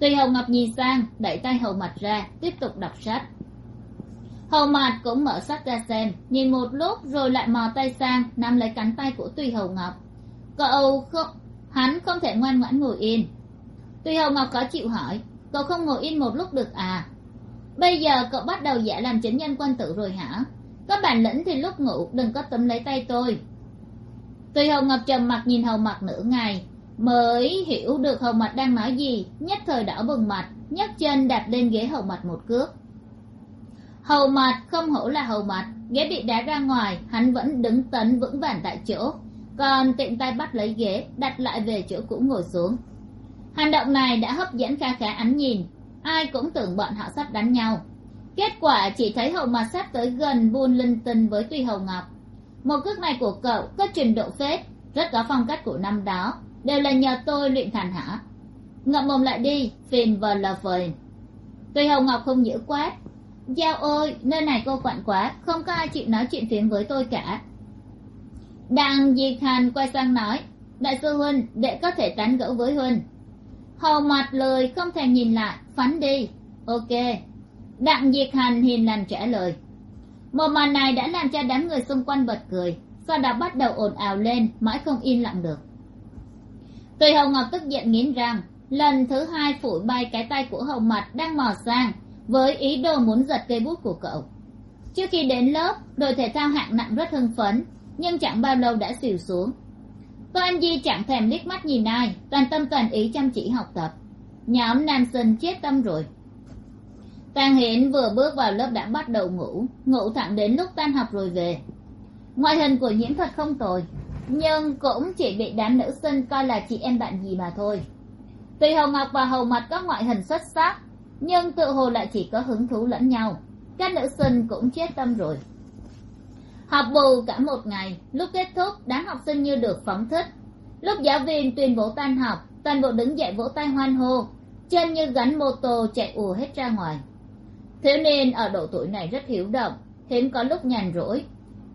Tuy hồng ngọc nhìn sang, đẩy tay hầu mặt ra, tiếp tục đọc sách. Hầu mặt cũng mở sách ra xem, nhìn một lúc rồi lại mò tay sang, nắm lấy cánh tay của tuy hầu ngọc cậu không, hắn không thể ngoan ngoãn ngồi yên. Tùy hầu ngọc có chịu hỏi, cậu không ngồi yên một lúc được à? Bây giờ cậu bắt đầu giả làm chính nhân quân tử rồi hả? Có bản lĩnh thì lúc ngủ đừng có túm lấy tay tôi. Tùy hầu ngọc trầm mặt nhìn hầu mặt nửa ngày, mới hiểu được hầu mặt đang nói gì, nhất thời đỏ bừng mặt, nhấc chân đạp lên ghế hầu mặt một cước. Hầu mặt không hổ là hầu mặt ghế bị đá ra ngoài, hắn vẫn đứng tấn vững vàng tại chỗ còn tiện tay bắt lấy ghế, đặt lại về chỗ cũ ngồi xuống. Hành động này đã hấp dẫn kha khá ánh nhìn. Ai cũng tưởng bọn họ sắp đánh nhau. Kết quả chỉ thấy hậu mặt sắp tới gần buôn linh tinh với tuy hầu ngọc. Một cước này của cậu có trình độ phết, rất có phong cách của năm đó. Đều là nhờ tôi luyện thành hả? Ngậm mồm lại đi phiền vờ lờ phền tuy hầu ngọc không nhữ quát. Giao ôi nơi này cô quặn quá, không có ai chịu nói chuyện phiếm với tôi cả đặng diệt hàn quay sang nói, đại sư huynh đệ có thể tán gẫu với huynh. Hầu mặt lời không thèm nhìn lại phắn đi, ok. Đặng diệt hàn hiền lành trả lời, một màn này đã làm cho đám người xung quanh bật cười, sau đó bắt đầu ồn ào lên, mãi không yên lặng được. Tùy hồng ngọc tức giận nghiến răng, lần thứ hai phủi bay cái tay của hầu mặt đang mò sang, với ý đồ muốn giật cây bút của cậu. Trước khi đến lớp, đội thể thao hạng nặng rất hưng phấn nhưng chẳng bao lâu đã xỉu xuống. Tô anh di chẳng thèm liếc mắt nhìn ai, toàn tâm toàn ý chăm chỉ học tập. Nhóm nam sinh chết tâm rồi. Tàng hiển vừa bước vào lớp đã bắt đầu ngủ ngủ thẳng đến lúc tan học rồi về. Ngoại hình của nhiễm thật không tồi, nhưng cũng chỉ bị đám nữ sinh coi là chị em bạn gì mà thôi. Tuy hầu ngọc và hầu mặt có ngoại hình xuất sắc, nhưng tự hồ lại chỉ có hứng thú lẫn nhau. Các nữ sinh cũng chết tâm rồi học bù cả một ngày, lúc kết thúc, đám học sinh như được phóng thích. Lúc giáo viên tuyên bố tan học, toàn bộ đứng dậy vỗ tay hoan hô. Chân như gắn mô tô chạy ùa hết ra ngoài. Thiếu niên ở độ tuổi này rất hiếu động, hiếm có lúc nhàn rỗi.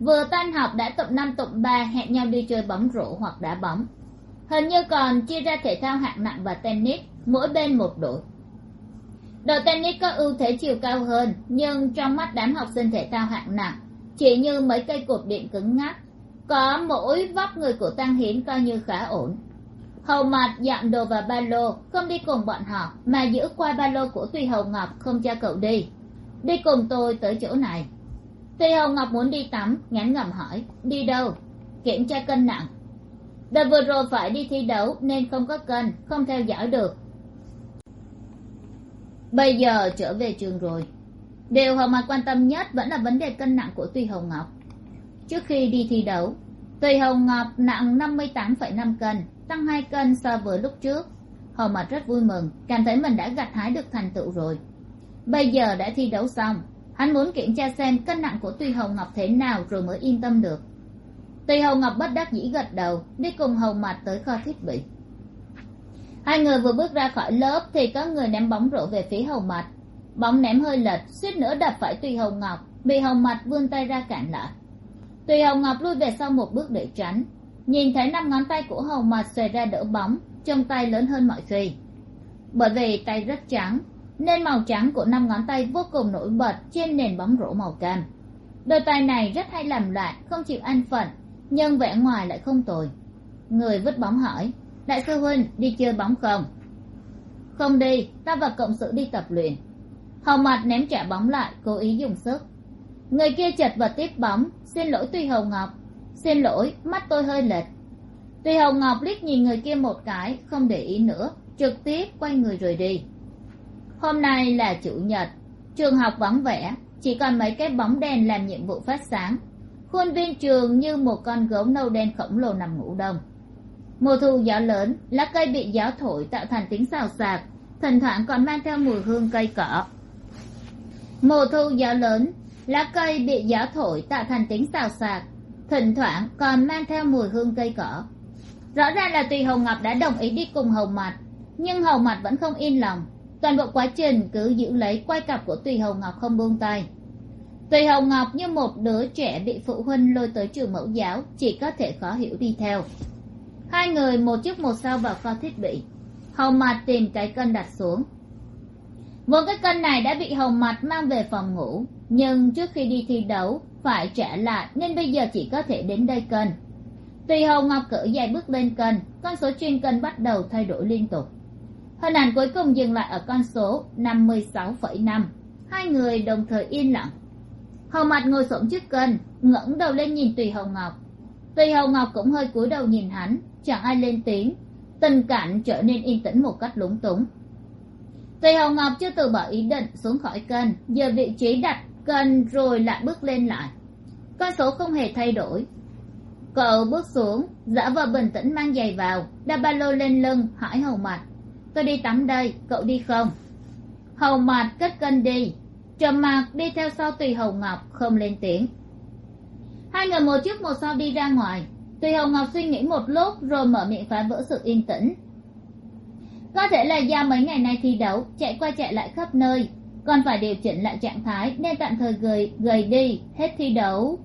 Vừa tan học đã tụng năm tụng ba, hẹn nhau đi chơi bóng rổ hoặc đá bóng. Hình như còn chia ra thể thao hạng nặng và tennis, mỗi bên một đội. Đội tennis có ưu thế chiều cao hơn, nhưng trong mắt đám học sinh thể thao hạng nặng chỉ như mấy cây cột điện cứng ngắc có mỗi vóc người của tăng hiến coi như khá ổn. Hầu mặt dặn đồ vào ba lô, không đi cùng bọn họ, mà giữ qua ba lô của tùy hầu ngọc không cho cậu đi. Đi cùng tôi tới chỗ này. Tùy hầu ngọc muốn đi tắm ngán ngẩm hỏi, đi đâu? Kiểm tra cân nặng. Đợt vừa rồi phải đi thi đấu nên không có cân, không theo dõi được. Bây giờ trở về trường rồi điều hồng mặt quan tâm nhất vẫn là vấn đề cân nặng của tùy hồng ngọc. Trước khi đi thi đấu, tùy hồng ngọc nặng năm mươi tám năm cân, tăng hai cân so với lúc trước. Hồng mặt rất vui mừng, cảm thấy mình đã gặt hái được thành tựu rồi. Bây giờ đã thi đấu xong, hắn muốn kiểm tra xem cân nặng của tùy hồng ngọc thế nào rồi mới yên tâm được. Tùy hồng ngọc bất đắc dĩ gật đầu, đi cùng hồng mặt tới kho thiết bị. Hai người vừa bước ra khỏi lớp thì có người ném bóng rổ về phía hồng mặt bóng ném hơi lệch, suýt nữa đập phải tùy hồng ngọc, bị hồng mặt vươn tay ra cản lại. Tùy hồng ngọc lui về sau một bước để tránh, nhìn thấy năm ngón tay của hồng mặt xòe ra đỡ bóng, trong tay lớn hơn mọi khi. Bởi vì tay rất trắng, nên màu trắng của năm ngón tay vô cùng nổi bật trên nền bóng rổ màu cam. Đôi tay này rất hay làm loạn, không chịu an phận, nhưng vẻ ngoài lại không tồi. Người vứt bóng hỏi, đại sư huynh, đi chơi bóng không? Không đi, ta và cộng sự đi tập luyện hầu mặt ném trả bóng lại, cố ý dùng sức. Người kia chật vật tiếp bóng, xin lỗi tuy hầu ngọc. Xin lỗi, mắt tôi hơi lệch. Tuy hầu ngọc liếc nhìn người kia một cái, không để ý nữa, trực tiếp quay người rời đi. Hôm nay là chủ nhật, trường học vắng vẻ, chỉ còn mấy cái bóng đèn làm nhiệm vụ phát sáng. Khuôn viên trường như một con gấu nâu đen khổng lồ nằm ngủ đông. Mùa thu gió lớn, lá cây bị gió thổi tạo thành tiếng xào xạc, thỉnh thoảng còn mang theo mùi hương cây cỏ mùa thu gió lớn, lá cây bị gió thổi tạo thành tiếng xào xạc, thỉnh thoảng còn mang theo mùi hương cây cỏ. Rõ ràng là tùy hồng ngọc đã đồng ý đi cùng hầu mặt nhưng hầu mặt vẫn không yên lòng. Toàn bộ quá trình cứ giữ lấy quay cặp của tùy hồng ngọc không buông tay. Tùy hồng ngọc như một đứa trẻ bị phụ huynh lôi tới trường mẫu giáo, chỉ có thể khó hiểu đi theo. Hai người một trước một sau vào kho thiết bị. Hầu mặt tìm cái cân đặt xuống vốn cái cân này đã bị hầu mặt mang về phòng ngủ. Nhưng trước khi đi thi đấu, phải trả lại. Nên bây giờ chỉ có thể đến đây cân tùy hầu ngọc cử dài bước lên cân con số chuyên cân bắt đầu thay đổi liên tục. Hình ảnh cuối cùng dừng lại ở con số năm mươi sáu năm. Hai người đồng thời yên lặng. Hầu mặt ngồi xổm trước cân ngẩng đầu lên nhìn tùy hầu ngọc. Tùy hầu ngọc cũng hơi cúi đầu nhìn hắn, chẳng ai lên tiếng. Tình cảnh trở nên yên tĩnh một cách lúng túng tùy Hồng ngọc chưa từ bỏ ý định xuống khỏi kênh, giờ vị trí đặt kênh rồi lại bước lên lại. Con số không hề thay đổi. Cậu bước xuống, giả vờ bình tĩnh mang giày vào đa ba lô lên lưng, hỏi hầu mặt tôi đi tắm đây, cậu đi không? Hầu mặt cất kênh đi. Trầm mặc đi theo sau tùy hầu ngọc, không lên tiếng. Hai người một trước một sau đi ra ngoài. Tùy hồng ngọc suy nghĩ một lúc rồi mở miệng phá vỡ sự yên tĩnh có thể là do mấy ngày nay thi đấu, chạy qua chạy lại khắp nơi. Còn phải điều chỉnh lại trạng thái nên tạm thời gầy gầy đi, hết thi đấu.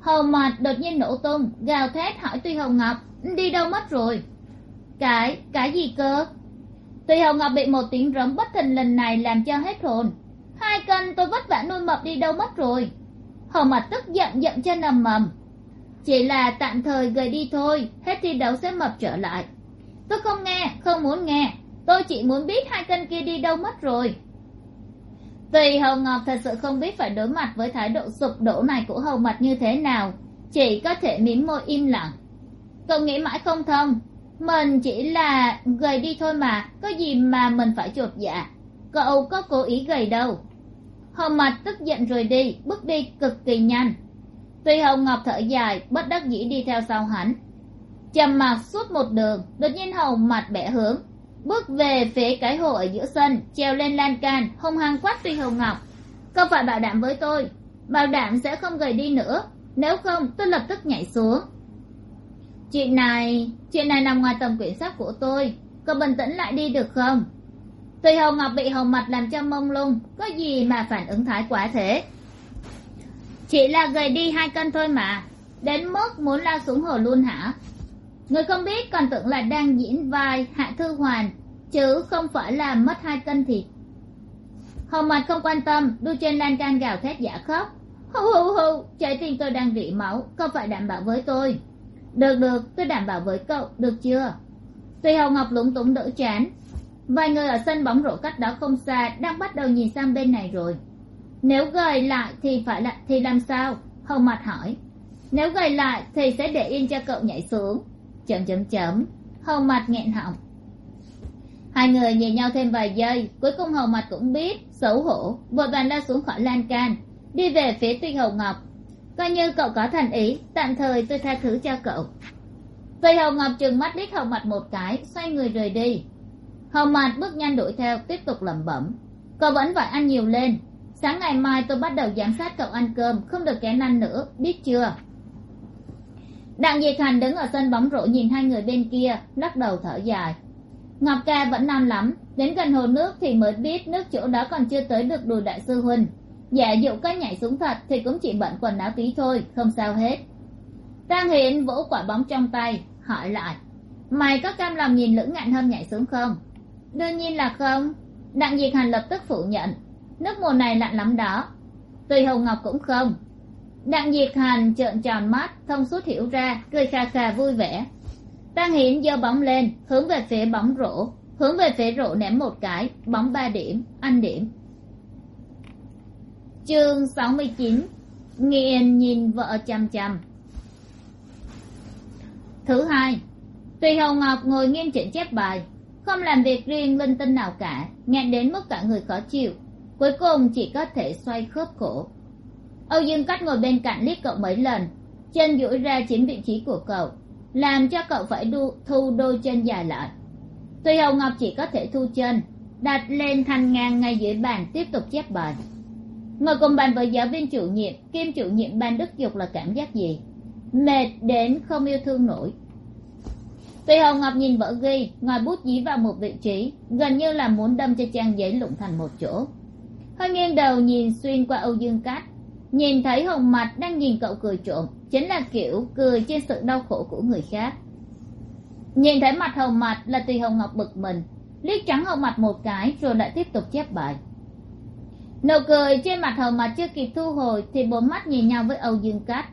Hầu mặt đột nhiên nổ tung, gào thét hỏi tuy hồng ngọc, đi đâu mất rồi? Cái cái gì cơ? Tuy hồng ngọc bị một tiếng rống bất thình lình này làm cho hết hồn. Hai cân, tôi vất vả nuôi mập đi đâu mất rồi? Hầu mặt tức giận giận chân ầm ầm. Chỉ là tạm thời gầy đi thôi, hết thi đấu sẽ mập trở lại tôi không nghe, không muốn nghe. Tôi chỉ muốn biết hai cân kia đi đâu mất rồi. Tùy hầu ngọc thật sự không biết phải đối mặt với thái độ sụp đổ này của hầu mặt như thế nào. Chỉ có thể mím môi im lặng. Cậu nghĩ mãi không thông. Mình chỉ là gầy đi thôi mà, có gì mà mình phải chuột dạ? Cậu có cố ý gầy đâu. Hầu mặt tức giận rồi đi, bước đi cực kỳ nhanh. Tuy hồng ngọc thở dài, bất đắc dĩ đi theo sau hắn trầm mặc suốt một đường, đột nhiên hầu mặt bẻ hướng. Bước về phía cái hồ ở giữa sân, treo lên lan can, hung hăng quát tuy hồng ngọc. Cậu phải bảo đảm với tôi, bảo đảm sẽ không gầy đi nữa. Nếu không, tôi lập tức nhảy xuống. Chuyện này chuyện này nằm ngoài tầm quyển sách của tôi. Cậu bình tĩnh lại đi được không? Tùy hồng ngọc bị hồng mặt làm cho mông lung, có gì mà phản ứng thái quá thế? Chỉ là gầy đi hai cân thôi mà. Đến mức muốn lao xuống hồ luôn hả? Người không biết còn tưởng là đang diễn vai hạ thư hoàn, chứ không phải là mất hai cân thịt. Hồng mạch không quan tâm, đu trên lan can gào thét giả khóc. Hu hu hu trái tim tôi đang rỉ máu cậu phải đảm bảo với tôi? Được được, tôi đảm bảo với cậu, được chưa? Tùy hồng ngọc lúng túng đỡ chán. Vài người ở sân bóng rổ cách đó không xa đang bắt đầu nhìn sang bên này rồi. Nếu gầy lại thì phải là, thì làm sao? Hồng mặt hỏi. Nếu gầy lại thì sẽ để yên cho cậu nhảy xuống chấm chấm chấm hầu mặt nghẹn họng. Hai người nhìn nhau thêm vài giây, cuối cùng hầu mặt cũng biết, xấu hổ, vội vàng la xuống khỏi lan can, đi về phía tuy hầu ngọc. Coi như cậu có thành ý, tạm thời tôi tha thứ cho cậu. Tuy hầu ngọc trừng mắt liếc hầu mặt một cái, xoay người rời đi. Hầu mặt bước nhanh đuổi theo, tiếp tục lẩm bẩm. Cậu vẫn phải ăn nhiều lên. Sáng ngày mai tôi bắt đầu giám sát cậu ăn cơm, không được kén ăn nữa, biết chưa? Đặng diệt hành đứng ở sân bóng rổ nhìn hai người bên kia, lắc đầu thở dài. Ngọc ca vẫn non lắm, đến gần hồ nước thì mới biết nước chỗ đó còn chưa tới được đùi đại sư huynh giả dạ dụ có nhảy xuống thật thì cũng chỉ bận quần áo tí thôi, không sao hết. Tang hiền vỗ quả bóng trong tay, hỏi lại, mày có cam lòng nhìn lữ ngạn hâm nhảy xuống không? Đương nhiên là không. Đặng diệt hành lập tức phủ nhận, nước mùa này lạnh lắm đó. Tùy hồng ngọc cũng không đặng diệt hành trợn tròn mắt thông suốt hiểu ra, cười khà khà vui vẻ. Tăng hiển giơ bóng lên, hướng về phía bóng rổ, hướng về phía rổ ném một cái, bóng ba điểm ăn điểm. Chương sáu mươi chín, nghiền nhìn vợ chằm chằm. Thứ hai, tùy hồng ngọc ngồi nghiêm chỉnh chép bài, không làm việc riêng linh tinh nào cả, nghẹn đến mức cả người khó chịu. Cuối cùng chỉ có thể xoay khớp cổ âu dương cắt ngồi bên cạnh liếc cậu mấy lần. Chân duỗi ra chiếm vị trí của cậu làm cho cậu phải đu, thu đôi chân dài lại. Tuy hồng ngọc chỉ có thể thu chân đặt lên thanh ngang ngay dưới bàn tiếp tục chép bài. Ngồi cùng bàn với giáo viên chủ nhiệm kim chủ nhiệm ban đức dục là cảm giác gì? Mệt đến không yêu thương nổi. Tuy hồng ngọc nhìn vợ ghi ngòi bút dí vào một vị trí gần như là muốn đâm cho trang giấy lụng thành một chỗ. Hơi nghiêng đầu nhìn xuyên qua âu dương cát nhìn thấy hồng mặt đang nhìn cậu cười trộm, chính là kiểu cười trên sự đau khổ của người khác. Nhìn thấy mặt hồng mặt là tùy hồng ngọc bực mình, liếc trắng hồng mặt một cái rồi lại tiếp tục chép bài. Nụ cười trên mặt hồng mặt chưa kịp thu hồi thì bốn mắt nhìn nhau với âu dương cát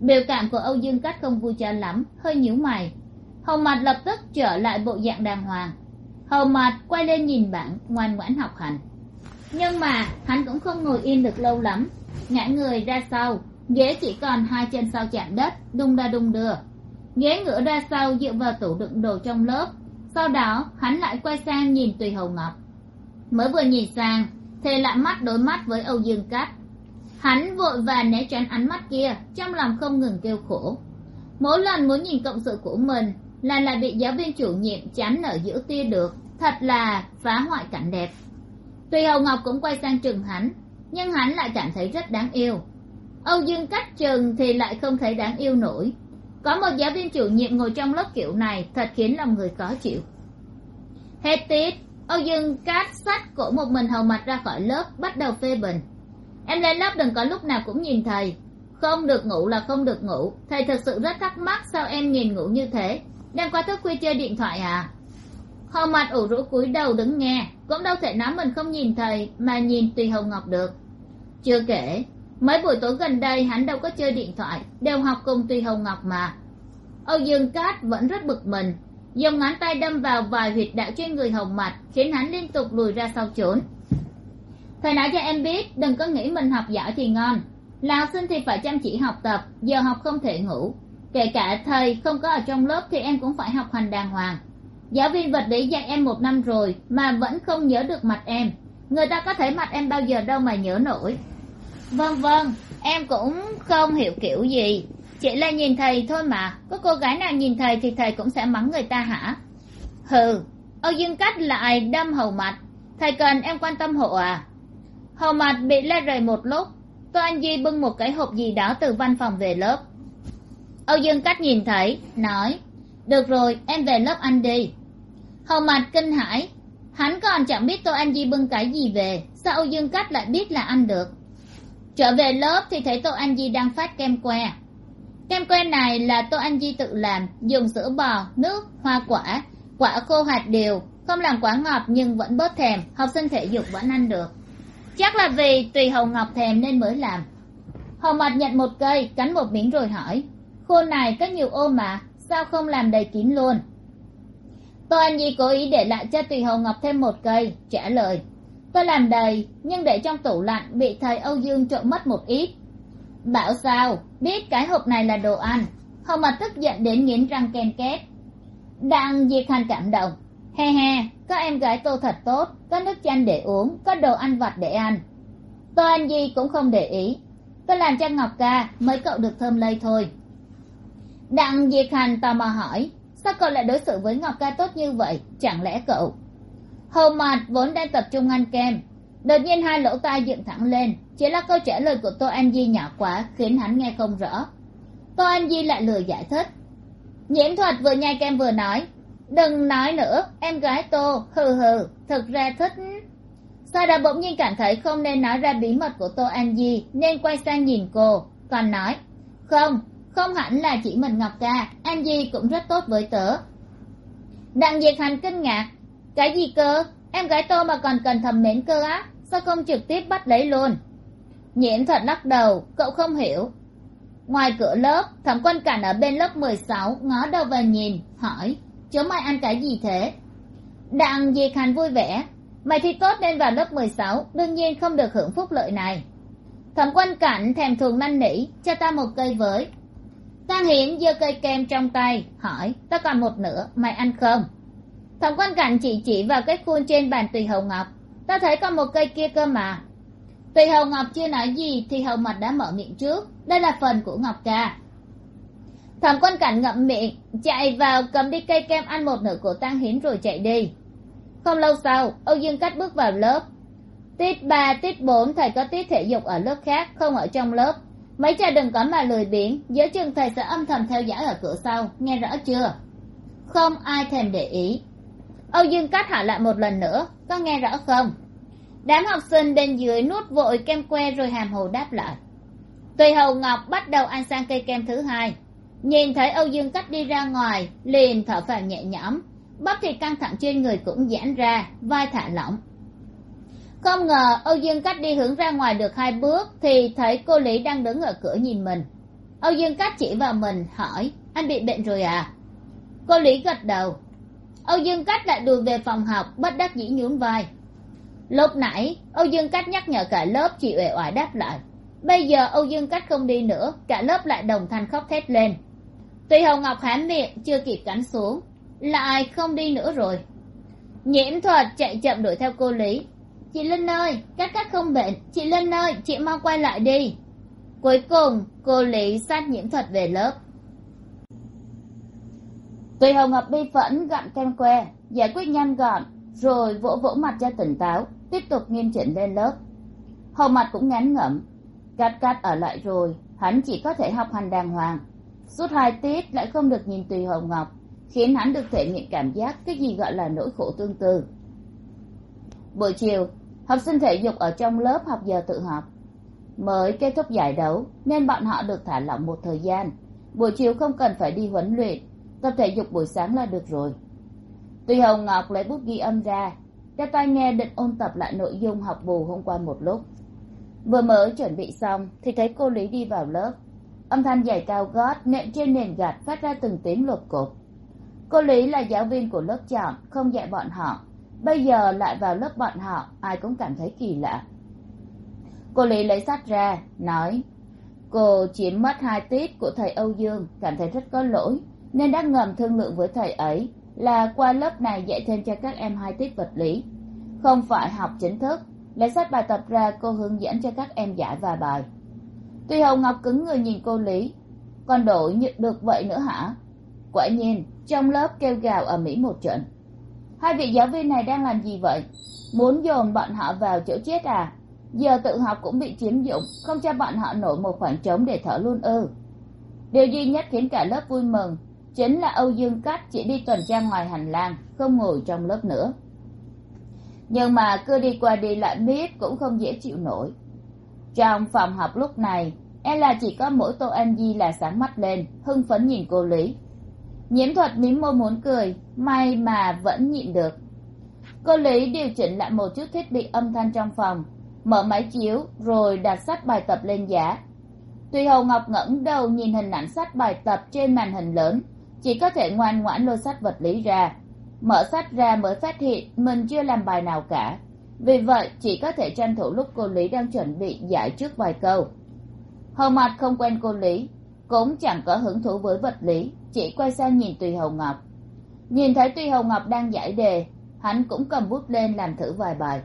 biểu cảm của âu dương cát không vui cho lắm, hơi nhíu mày. Hồng mặt lập tức trở lại bộ dạng đàng hoàng. Hồng mặt quay lên nhìn bạn, ngoan ngoãn học hành. Nhưng mà hắn cũng không ngồi yên được lâu lắm ngã người ra sau, ghế chỉ còn hai chân sau chạm đất, đung đa đung đưa. Ghế ngửa ra sau dựa vào tủ đựng đồ trong lớp. Sau đó, hắn lại quay sang nhìn tùy hầu ngọc. Mới vừa nhìn sang, thề lại mắt đối mắt với âu dương cát. Hắn vội vàng né tránh ánh mắt kia, trong lòng không ngừng kêu khổ. Mỗi lần muốn nhìn cộng sự của mình, là lại bị giáo viên chủ nhiệm chán ở giữa tia được. Thật là phá hoại cảnh đẹp. Tùy hầu ngọc cũng quay sang chừng hắn nhưng hắn lại cảm thấy rất đáng yêu. Âu dương cách chừng thì lại không thấy đáng yêu nổi. Có một giáo viên chủ nhiệm ngồi trong lớp kiểu này thật khiến lòng người khó chịu. Hết tiết, âu dương cát sách cổ một mình hầu mặt ra khỏi lớp, bắt đầu phê bình. Em lên lớp đừng có lúc nào cũng nhìn thầy. Không được ngủ là không được ngủ. Thầy thật sự rất thắc mắc sao em nhìn ngủ như thế. Đang qua thức khuya chơi điện thoại à? Hầu mặt ủ rũ cúi đầu đứng nghe, cũng đâu thể nói mình không nhìn thầy, mà nhìn tùy hồng ngọc được. Chưa kể, mấy buổi tối gần đây hắn đâu có chơi điện thoại, đều học cùng tùy hồng ngọc mà. Âu dương cát vẫn rất bực mình, dùng ngón tay đâm vào vài huyệt đạo trên người hồng mặt khiến hắn liên tục lùi ra sau trốn thầy nói cho em biết, đừng có nghĩ mình học giỏi thì ngon. Là học sinh thì phải chăm chỉ học tập, giờ học không thể ngủ. Kể cả thầy không có ở trong lớp thì em cũng phải học hành đàng hoàng giáo viên vật lý dạy em một năm rồi mà vẫn không nhớ được mặt em. Người ta có thấy mặt em bao giờ đâu mà nhớ nổi. Vâng vâng em cũng không hiểu kiểu gì. Chỉ là nhìn thầy thôi mà. Có cô gái nào nhìn thầy thì thầy cũng sẽ mắng người ta hả? Hừ, âu dương cách lại đâm hầu mặt thầy cần em quan tâm hộ à? Hầu mặt bị la rời một lúc. Tô anh duy bưng một cái hộp gì đó từ văn phòng về lớp. Âu dương cách nhìn thấy, nói được rồi em về lớp anh đi. Hầu mặt kinh hãi. Hắn còn chẳng biết tô anh di bưng cái gì về. Sao âu dương cách lại biết là ăn được? Trở về lớp thì thấy tô anh di đang phát kem que. Kem que này là tô anh di tự làm dùng sữa bò nước hoa quả quả khô hạt đều, không làm quá ngọt nhưng vẫn bớt thèm học sinh thể dục vẫn ăn được. Chắc là vì tùy hầu ngọc thèm nên mới làm. Hầu mặt nhận một cây cắn một miếng rồi hỏi khô này có nhiều ô mà? Sao không làm đầy kín luôn? Tô anh nhi cố ý để lại cho tùy hồng ngọc thêm một cây, trả lời. Tôi làm đầy, nhưng để trong tủ lạnh bị thầy âu dương trộm mất một ít. Bảo sao, biết cái hộp này là đồ ăn. Hồng mà tức giận đến nghiến răng ken két. Đang diệt hành cảm động. He he, có em gái tô thật tốt, có nước chanh để uống, có đồ ăn vặt để ăn. Tô anh di cũng không để ý. Tôi làm cho ngọc ca, mới cậu được thơm lây thôi đặng diệt hành tò mò hỏi, sao cậu lại đối xử với ngọc ca tốt như vậy? Chẳng lẽ cậu hầu mặt vốn đang tập trung ăn kem. Đột nhiên hai lỗ tai dựng thẳng lên, chỉ là câu trả lời của tô an di nhỏ quá, khiến hắn nghe không rõ. Tô an di lại lừa giải thích. Nhiễm thuật vừa nhai kem vừa nói, đừng nói nữa, em gái tô, hừ hừ, thực ra thích. Sao đã bỗng nhiên cảm thấy không nên nói ra bí mật của tô an di, nên quay sang nhìn cô, còn nói, không không hẳn là chỉ mình ngọc ca, an di cũng rất tốt với tớ. Đặng diệt hành kinh ngạc. Cái gì cơ? Em gái tô mà còn cần thầm mến cơ á, sao không trực tiếp bắt lấy luôn? Nhiễm thuật lắc đầu, cậu không hiểu. Ngoài cửa lớp, thẩm quân cảnh ở bên lớp mười sáu ngó đầu vào nhìn, hỏi chớ mày ăn cái gì thế? Đặng diệt hành vui vẻ, mày thi tốt nên vào lớp mười sáu, đương nhiên không được hưởng phúc lợi này. Thẩm quân cảnh thèm thuồng năn nỉ, cho ta một cây với tăng hiển giơ cây kem trong tay, hỏi ta còn một nửa mày ăn không? Thẩm quan cảnh chỉ chỉ vào cái khuôn trên bàn tùy hầu ngọc. Ta thấy còn một cây kia cơ mà. Tùy hầu ngọc chưa nói gì thì hầu mặt đã mở miệng trước. Đây là phần của ngọc ca. Thẩm quan cảnh ngậm miệng, chạy vào cầm đi cây kem ăn một nửa của tăng hiến rồi chạy đi. Không lâu sau, âu dương cắt bước vào lớp. Tiết ba tiết bốn, thầy có tiết thể dục ở lớp khác, không ở trong lớp mấy cha đừng có mà lười biếng, giữa chừng thầy sẽ âm thầm theo dõi ở cửa sau, nghe rõ chưa? Không ai thèm để ý. Âu dương cắt hỏi lại một lần nữa, có nghe rõ không? Đám học sinh bên dưới nuốt vội kem que rồi hàm hồ đáp lại. Tùy hầu ngọc bắt đầu ăn sang cây kem thứ hai. Nhìn thấy âu dương cắt đi ra ngoài, liền thở phào nhẹ nhõm. Bắp thịt căng thẳng trên người cũng giãn ra, vai thả lỏng không ngờ âu dương cách đi hướng ra ngoài được hai bước thì thấy cô lý đang đứng ở cửa nhìn mình. Âu dương cách chỉ vào mình, hỏi, anh bị bệnh rồi à? Cô lý gật đầu. Âu dương cách lại đùi về phòng học, bất đắc dĩ nhún vai. Lúc nãy, âu dương cách nhắc nhở cả lớp chị uể oải đáp lại. Bây giờ âu dương cách không đi nữa, cả lớp lại đồng thanh khóc thét lên. Tuy hồng ngọc hám miệng, chưa kịp cắn xuống lại không đi nữa rồi? Nhiễm thuật chạy chậm đuổi theo cô lý chị linh ơi các cách không bệnh. Chị linh ơi, chị mau quay lại đi. Cuối cùng, cô lý sát nhiễm thuật về lớp. Tùy hồng ngọc bi phẫn gặm kem que, giải quyết nhanh gọn, rồi vỗ vỗ mặt cho tỉnh táo, tiếp tục nghiêm chỉnh lên lớp. Hầu mặt cũng ngán ngẩm, cắt cắt ở lại rồi, hắn chỉ có thể học hành đàng hoàng. Suốt hai tiết lại không được nhìn tùy hồng ngọc, khiến hắn được thể nghiệm cảm giác cái gì gọi là nỗi khổ tương tư. Buổi chiều học sinh thể dục ở trong lớp học giờ tự học. Mới kết thúc giải đấu, nên bọn họ được thả lỏng một thời gian. Buổi chiều không cần phải đi huấn luyện, tập thể dục buổi sáng là được rồi. Tuy hồng ngọc lấy bút ghi âm ra cho tai nghe định ôn tập lại nội dung học bù hôm qua một lúc. Vừa mới chuẩn bị xong thì thấy cô lý đi vào lớp. Âm thanh giày cao gót nện trên nền gạch phát ra từng tiếng lột cột. Cô lý là giáo viên của lớp chọn, không dạy bọn họ bây giờ lại vào lớp bọn họ, ai cũng cảm thấy kỳ lạ. Cô lý lấy sách ra, nói, cô chiếm mất hai tiết của thầy âu dương, cảm thấy rất có lỗi, nên đã ngầm thương lượng với thầy ấy là qua lớp này dạy thêm cho các em hai tiết vật lý. Không phải học chính thức, lấy sách bài tập ra cô hướng dẫn cho các em giải vài bài. Tuy hồng ngọc cứng người nhìn cô lý còn đổi được vậy nữa hả? Quả nhiên, trong lớp kêu gào ở mỹ một trận hai vị giáo viên này đang làm gì vậy? Muốn dồn bọn họ vào chỗ chết à? Giờ tự học cũng bị chiếm dụng, không cho bọn họ nổi một khoảng trống để thở luôn ư. Điều duy nhất khiến cả lớp vui mừng chính là âu dương cắt chỉ đi tuần tra ngoài hành lang, không ngồi trong lớp nữa. Nhưng mà cứ đi qua đi lại biết cũng không dễ chịu nổi. Trong phòng học lúc này e là chỉ có mỗi tô anh di là sáng mắt lên, hưng phấn nhìn cô lý nhiễm thuật mím môi muốn cười, may mà vẫn nhịn được. Cô lý điều chỉnh lại một chút thiết bị âm thanh trong phòng, mở máy chiếu, rồi đặt sách bài tập lên giá. Tuy hầu ngọc ngẩng đầu nhìn hình ảnh sách bài tập trên màn hình lớn, chỉ có thể ngoan ngoãn lôi sách vật lý ra. Mở sách ra mới phát hiện mình chưa làm bài nào cả. Vì vậy, chỉ có thể tranh thủ lúc cô lý đang chuẩn bị giải trước vài câu. Hầu mặt không quen cô lý, cũng chẳng có hứng thú với vật lý chỉ quay sang nhìn tùy hầu ngọc. Nhìn thấy tùy hầu ngọc đang giải đề, hắn cũng cầm bút lên làm thử vài bài.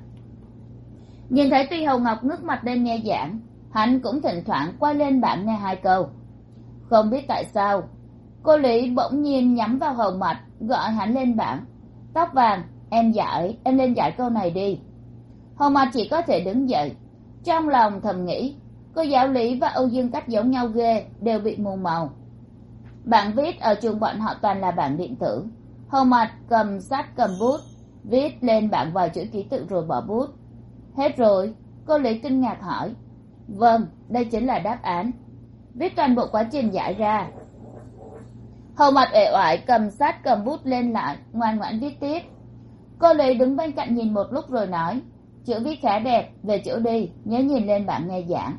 Nhìn thấy tùy hầu ngọc ngước mặt lên nghe giảng, hắn cũng thỉnh thoảng quay lên bảng nghe hai câu. Không biết tại sao, cô lý bỗng nhiên nhắm vào hầu mạch, gọi hắn lên bảng. Tóc vàng, em giải, em lên giải câu này đi. Hầu mạch chỉ có thể đứng dậy. Trong lòng thầm nghĩ, cô giáo lý và âu dương cách giống nhau ghê, đều bị mù màu bảng viết ở trường bọn họ toàn là bảng điện tử. Hầu mặt, cầm sắt, cầm bút. Viết lên bảng vài chữ ký tự rồi bỏ bút. Hết rồi, cô lý kinh ngạc hỏi. Vâng đây chính là đáp án. Viết toàn bộ quá trình giải ra. Hầu mặt uể oải, cầm sắt, cầm bút lên lại, ngoan ngoãn viết tiếp. Cô lý đứng bên cạnh nhìn một lúc rồi nói, chữ viết khá đẹp, về chỗ đi, nhớ nhìn lên bảng nghe giảng.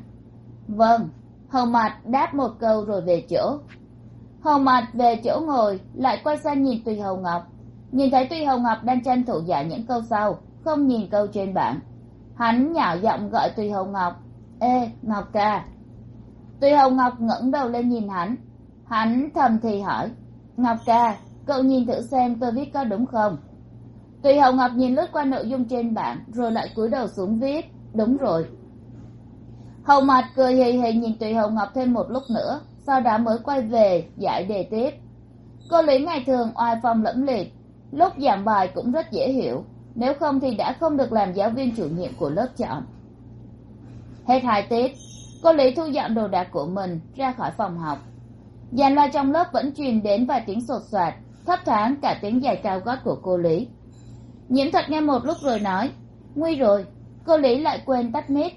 Vâng hầu mặt đáp một câu rồi về chỗ hầu mặt về chỗ ngồi, lại quay sang nhìn tùy hầu ngọc. Nhìn thấy tùy hầu ngọc đang tranh thủ giải những câu sau, không nhìn câu trên bảng. Hắn nhỏ giọng gọi tùy hầu ngọc, ê, ngọc ca. Tùy hầu ngọc ngẩng đầu lên nhìn hắn. Hắn thầm thì hỏi, ngọc ca, cậu nhìn thử xem tôi viết có đúng không? Tùy hầu ngọc nhìn lướt qua nội dung trên bảng, rồi lại cúi đầu xuống viết, đúng rồi. Hầu mặt cười hì hì nhìn tùy hầu ngọc thêm một lúc nữa sau đó mới quay về giải đề tiếp. Cô lý ngày thường oai phong lẫm liệt, lúc giảng bài cũng rất dễ hiểu, nếu không thì đã không được làm giáo viên chủ nhiệm của lớp chọn. Hết hai tiết, cô lý thu dọn đồ đạc của mình ra khỏi phòng học. Dàn loa trong lớp vẫn truyền đến vài tiếng sột soạt, thấp thoáng cả tiếng dài cao gót của cô lý. Nhiễm thật nghe một lúc rồi nói, nguy rồi, cô lý lại quên tắt mic.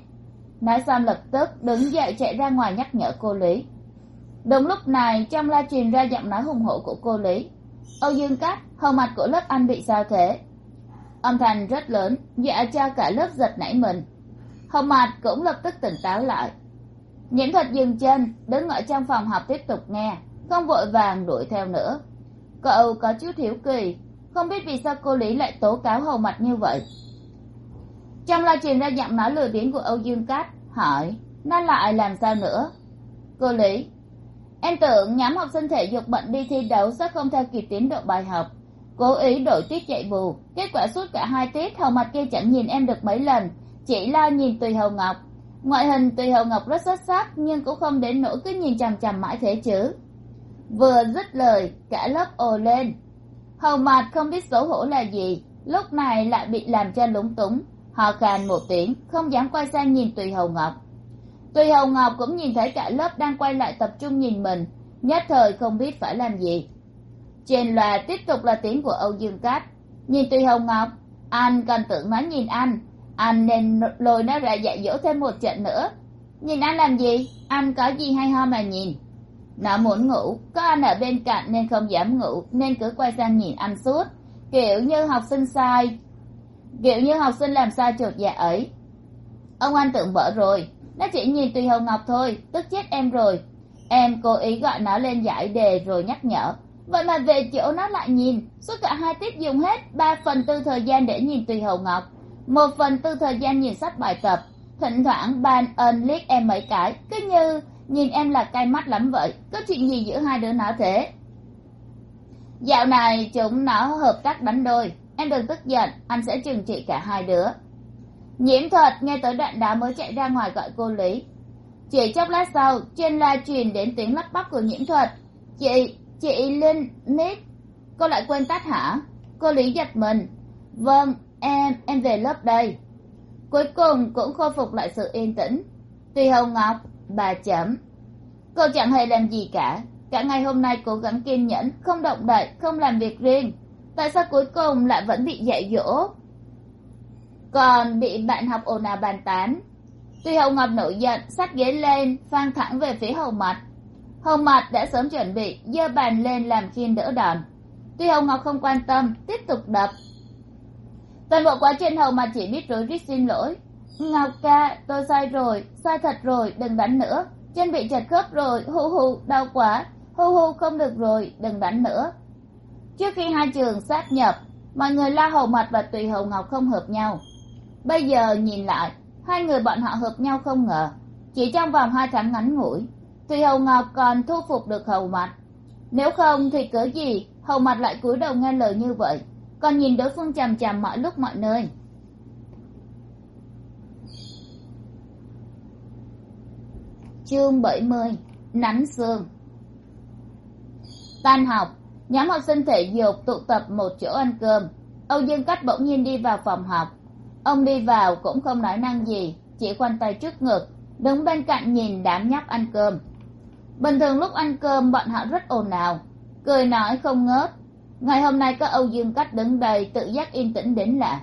Nói xong lập tức đứng dậy chạy ra ngoài nhắc nhở cô lý đúng lúc này, trong la truyền ra giọng nói hùng hổ của cô lý. Âu dương cát, hầu mặt của lớp anh bị sao thế? Âm thanh rất lớn dọa cho cả lớp giật nảy mình. Hầu mặt cũng lập tức tỉnh táo lại. Nhiễm thuật dừng chân, đứng ở trong phòng học tiếp tục nghe, không vội vàng đuổi theo nữa. Cậu có chút hiếu kỳ, không biết vì sao cô lý lại tố cáo hầu mặt như vậy. Trong la truyền ra giọng nói lười biếng của âu dương cát, hỏi, nó lại làm sao nữa? Cô lý em tưởng nhóm học sinh thể dục bận đi thi đấu sẽ không theo kịp tiến độ bài học. Cố ý đổi tiết chạy bù, kết quả suốt cả hai tiết hầu mặt kia chẳng nhìn em được mấy lần, chỉ lo nhìn tùy hầu ngọc. Ngoại hình tùy hầu ngọc rất xuất sắc, nhưng cũng không đến nỗi cứ nhìn chằm chằm mãi thế chứ. Vừa dứt lời, cả lớp ồ lên. Hầu mặt không biết xấu hổ là gì, lúc này lại bị làm cho lúng túng. Họ khàn một tiếng, không dám quay sang nhìn tùy hầu ngọc. Tuy Hồng ngọc cũng nhìn thấy cả lớp đang quay lại tập trung nhìn mình, nhất thời không biết phải làm gì. Trên loa tiếp tục là tiếng của âu dương cát. Nhìn Tuy Hồng ngọc, anh còn tưởng nó nhìn anh. Anh nên lôi nó ra dạy dỗ thêm một trận nữa. Nhìn anh làm gì? Anh có gì hay ho mà nhìn? Nó muốn ngủ, có anh ở bên cạnh nên không dám ngủ, nên cứ quay sang nhìn anh suốt, kiểu như học sinh sai. Kiểu như học sinh làm sai trượt dạ ấy. Ông anh tưởng vợ rồi nó chỉ nhìn tùy hồng ngọc thôi, tức chết em rồi. Em cố ý gọi nó lên giải đề rồi nhắc nhở. Vậy mà về chỗ nó lại nhìn, suốt cả hai tiết dùng hết ba phần tư thời gian để nhìn tùy hồng ngọc. Một phần tư thời gian nhìn sách bài tập. Thỉnh thoảng ban ơn liếc em mấy cái, cứ như nhìn em là cay mắt lắm vậy. Có chuyện gì giữa hai đứa nó thế? Dạo này chúng nó hợp tác đánh đôi. Em đừng tức giận, anh sẽ trừng trị cả hai đứa nhiễm thuật, nghe tới đoạn đó mới chạy ra ngoài gọi cô lý. Chỉ chốc lát sau, trên la truyền đến tiếng lắp bắp của nhiễm thuật. Chị chị linh nít, cô lại quên tắt hả? Cô lý giật mình. Vâng em em về lớp đây. Cuối cùng cũng khôi phục lại sự yên tĩnh. Tùy hồng ngọc, bà chấm. Cô chẳng hề làm gì cả. Cả ngày hôm nay cố gắng kiên nhẫn, không động đậy, không làm việc riêng. Tại sao cuối cùng lại vẫn bị dạy dỗ? Còn bị bạn học ồn ào bàn tán. Tuy hồng ngọc nổi giận, xách ghế lên phang thẳng về phía hầu mặt. Hầu mặt đã sớm chuẩn bị, giơ bàn lên làm khiên đỡ đòn. Tuy hồng ngọc không quan tâm, tiếp tục đập. Toàn bộ quá trình hầu mặt chỉ biết rối rít xin lỗi. Ngọc ca, tôi sai rồi, sai thật rồi, đừng đánh nữa. Chân bị chật khớp rồi hu hu đau quá. Hu hu không được rồi, đừng đánh nữa. Trước khi hai trường sát nhập, mọi người la hầu mặt và tùy hầu ngọc không hợp nhau bây giờ nhìn lại, hai người bọn họ hợp nhau không ngờ. Chỉ trong vòng hai tháng ngắn ngủi, thì hầu ngọc còn thu phục được hầu mặt nếu không thì cớ gì hầu mặt lại cúi đầu nghe lời như vậy, còn nhìn đối phương chằm chằm mọi lúc mọi nơi? Chương bảy mươi, nắn xương. Tan học, nhóm học sinh thể dục tụ tập một chỗ ăn cơm. Âu dương cách bỗng nhiên đi vào phòng học ông đi vào cũng không nói năng gì, chỉ khoanh tay trước ngực, đứng bên cạnh nhìn đám nhóc ăn cơm. Bình thường lúc ăn cơm, bọn họ rất ồn ào, cười nói không ngớt. Ngày hôm nay có âu dương cách đứng đây tự giác yên tĩnh đến lạ.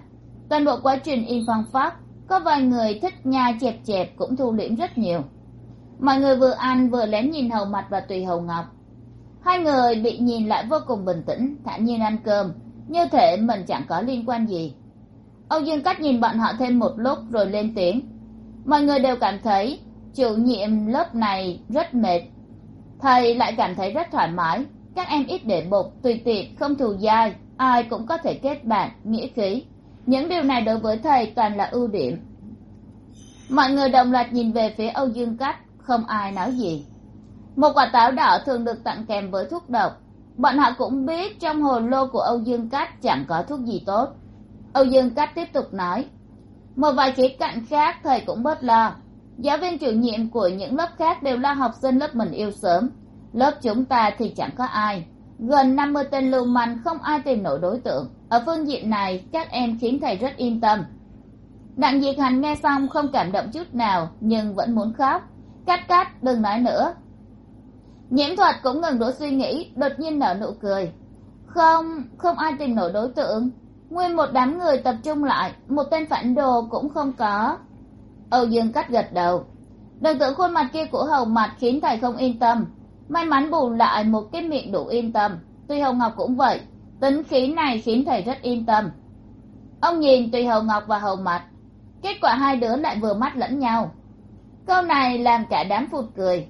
Toàn bộ quá trình y phong pháp có vài người thích nha chẹp chẹp cũng thu liễm rất nhiều. Mọi người vừa ăn vừa lén nhìn hầu mặt và tùy hầu ngọc. Hai người bị nhìn lại vô cùng bình tĩnh, thản nhiên ăn cơm, như thể mình chẳng có liên quan gì âu dương cách nhìn bọn họ thêm một lúc rồi lên tiếng. Mọi người đều cảm thấy chủ nhiệm lớp này rất mệt. Thầy lại cảm thấy rất thoải mái. Các em ít để bụng, tùy tiện, không thù dai, ai cũng có thể kết bạn, nghĩa khí. Những điều này đối với thầy toàn là ưu điểm. Mọi người đồng loạt nhìn về phía âu dương cách, không ai nói gì. Một quả táo đỏ thường được tặng kèm với thuốc độc. Bọn họ cũng biết trong hồ lô của âu dương cách chẳng có thuốc gì tốt âu dương cách tiếp tục nói, một vài khía cạnh khác thầy cũng bớt lo. Giáo viên chủ nhiệm của những lớp khác đều là học sinh lớp mình yêu sớm. Lớp chúng ta thì chẳng có ai. Gần năm mươi tên lưu manh không ai tìm nổi đối tượng. Ở phương diện này, các em khiến thầy rất yên tâm. Đặng diệt hành nghe xong không cảm động chút nào, nhưng vẫn muốn khóc. Cắt cắt đừng nói nữa. Nhiễm thuật cũng ngừng đổ suy nghĩ, đột nhiên nở nụ cười. Không không ai tìm nổi đối tượng nguyên một đám người tập trung lại, một tên phản đồ cũng không có. Âu dương cắt gật đầu. Đừng tưởng khuôn mặt kia của hầu mặt khiến thầy không yên tâm. May mắn bù lại một cái miệng đủ yên tâm. Tuy hồng ngọc cũng vậy, tính khí này khiến thầy rất yên tâm. Ông nhìn tùy hầu ngọc và hầu mặt kết quả hai đứa lại vừa mắt lẫn nhau. Câu này làm cả đám phụt cười.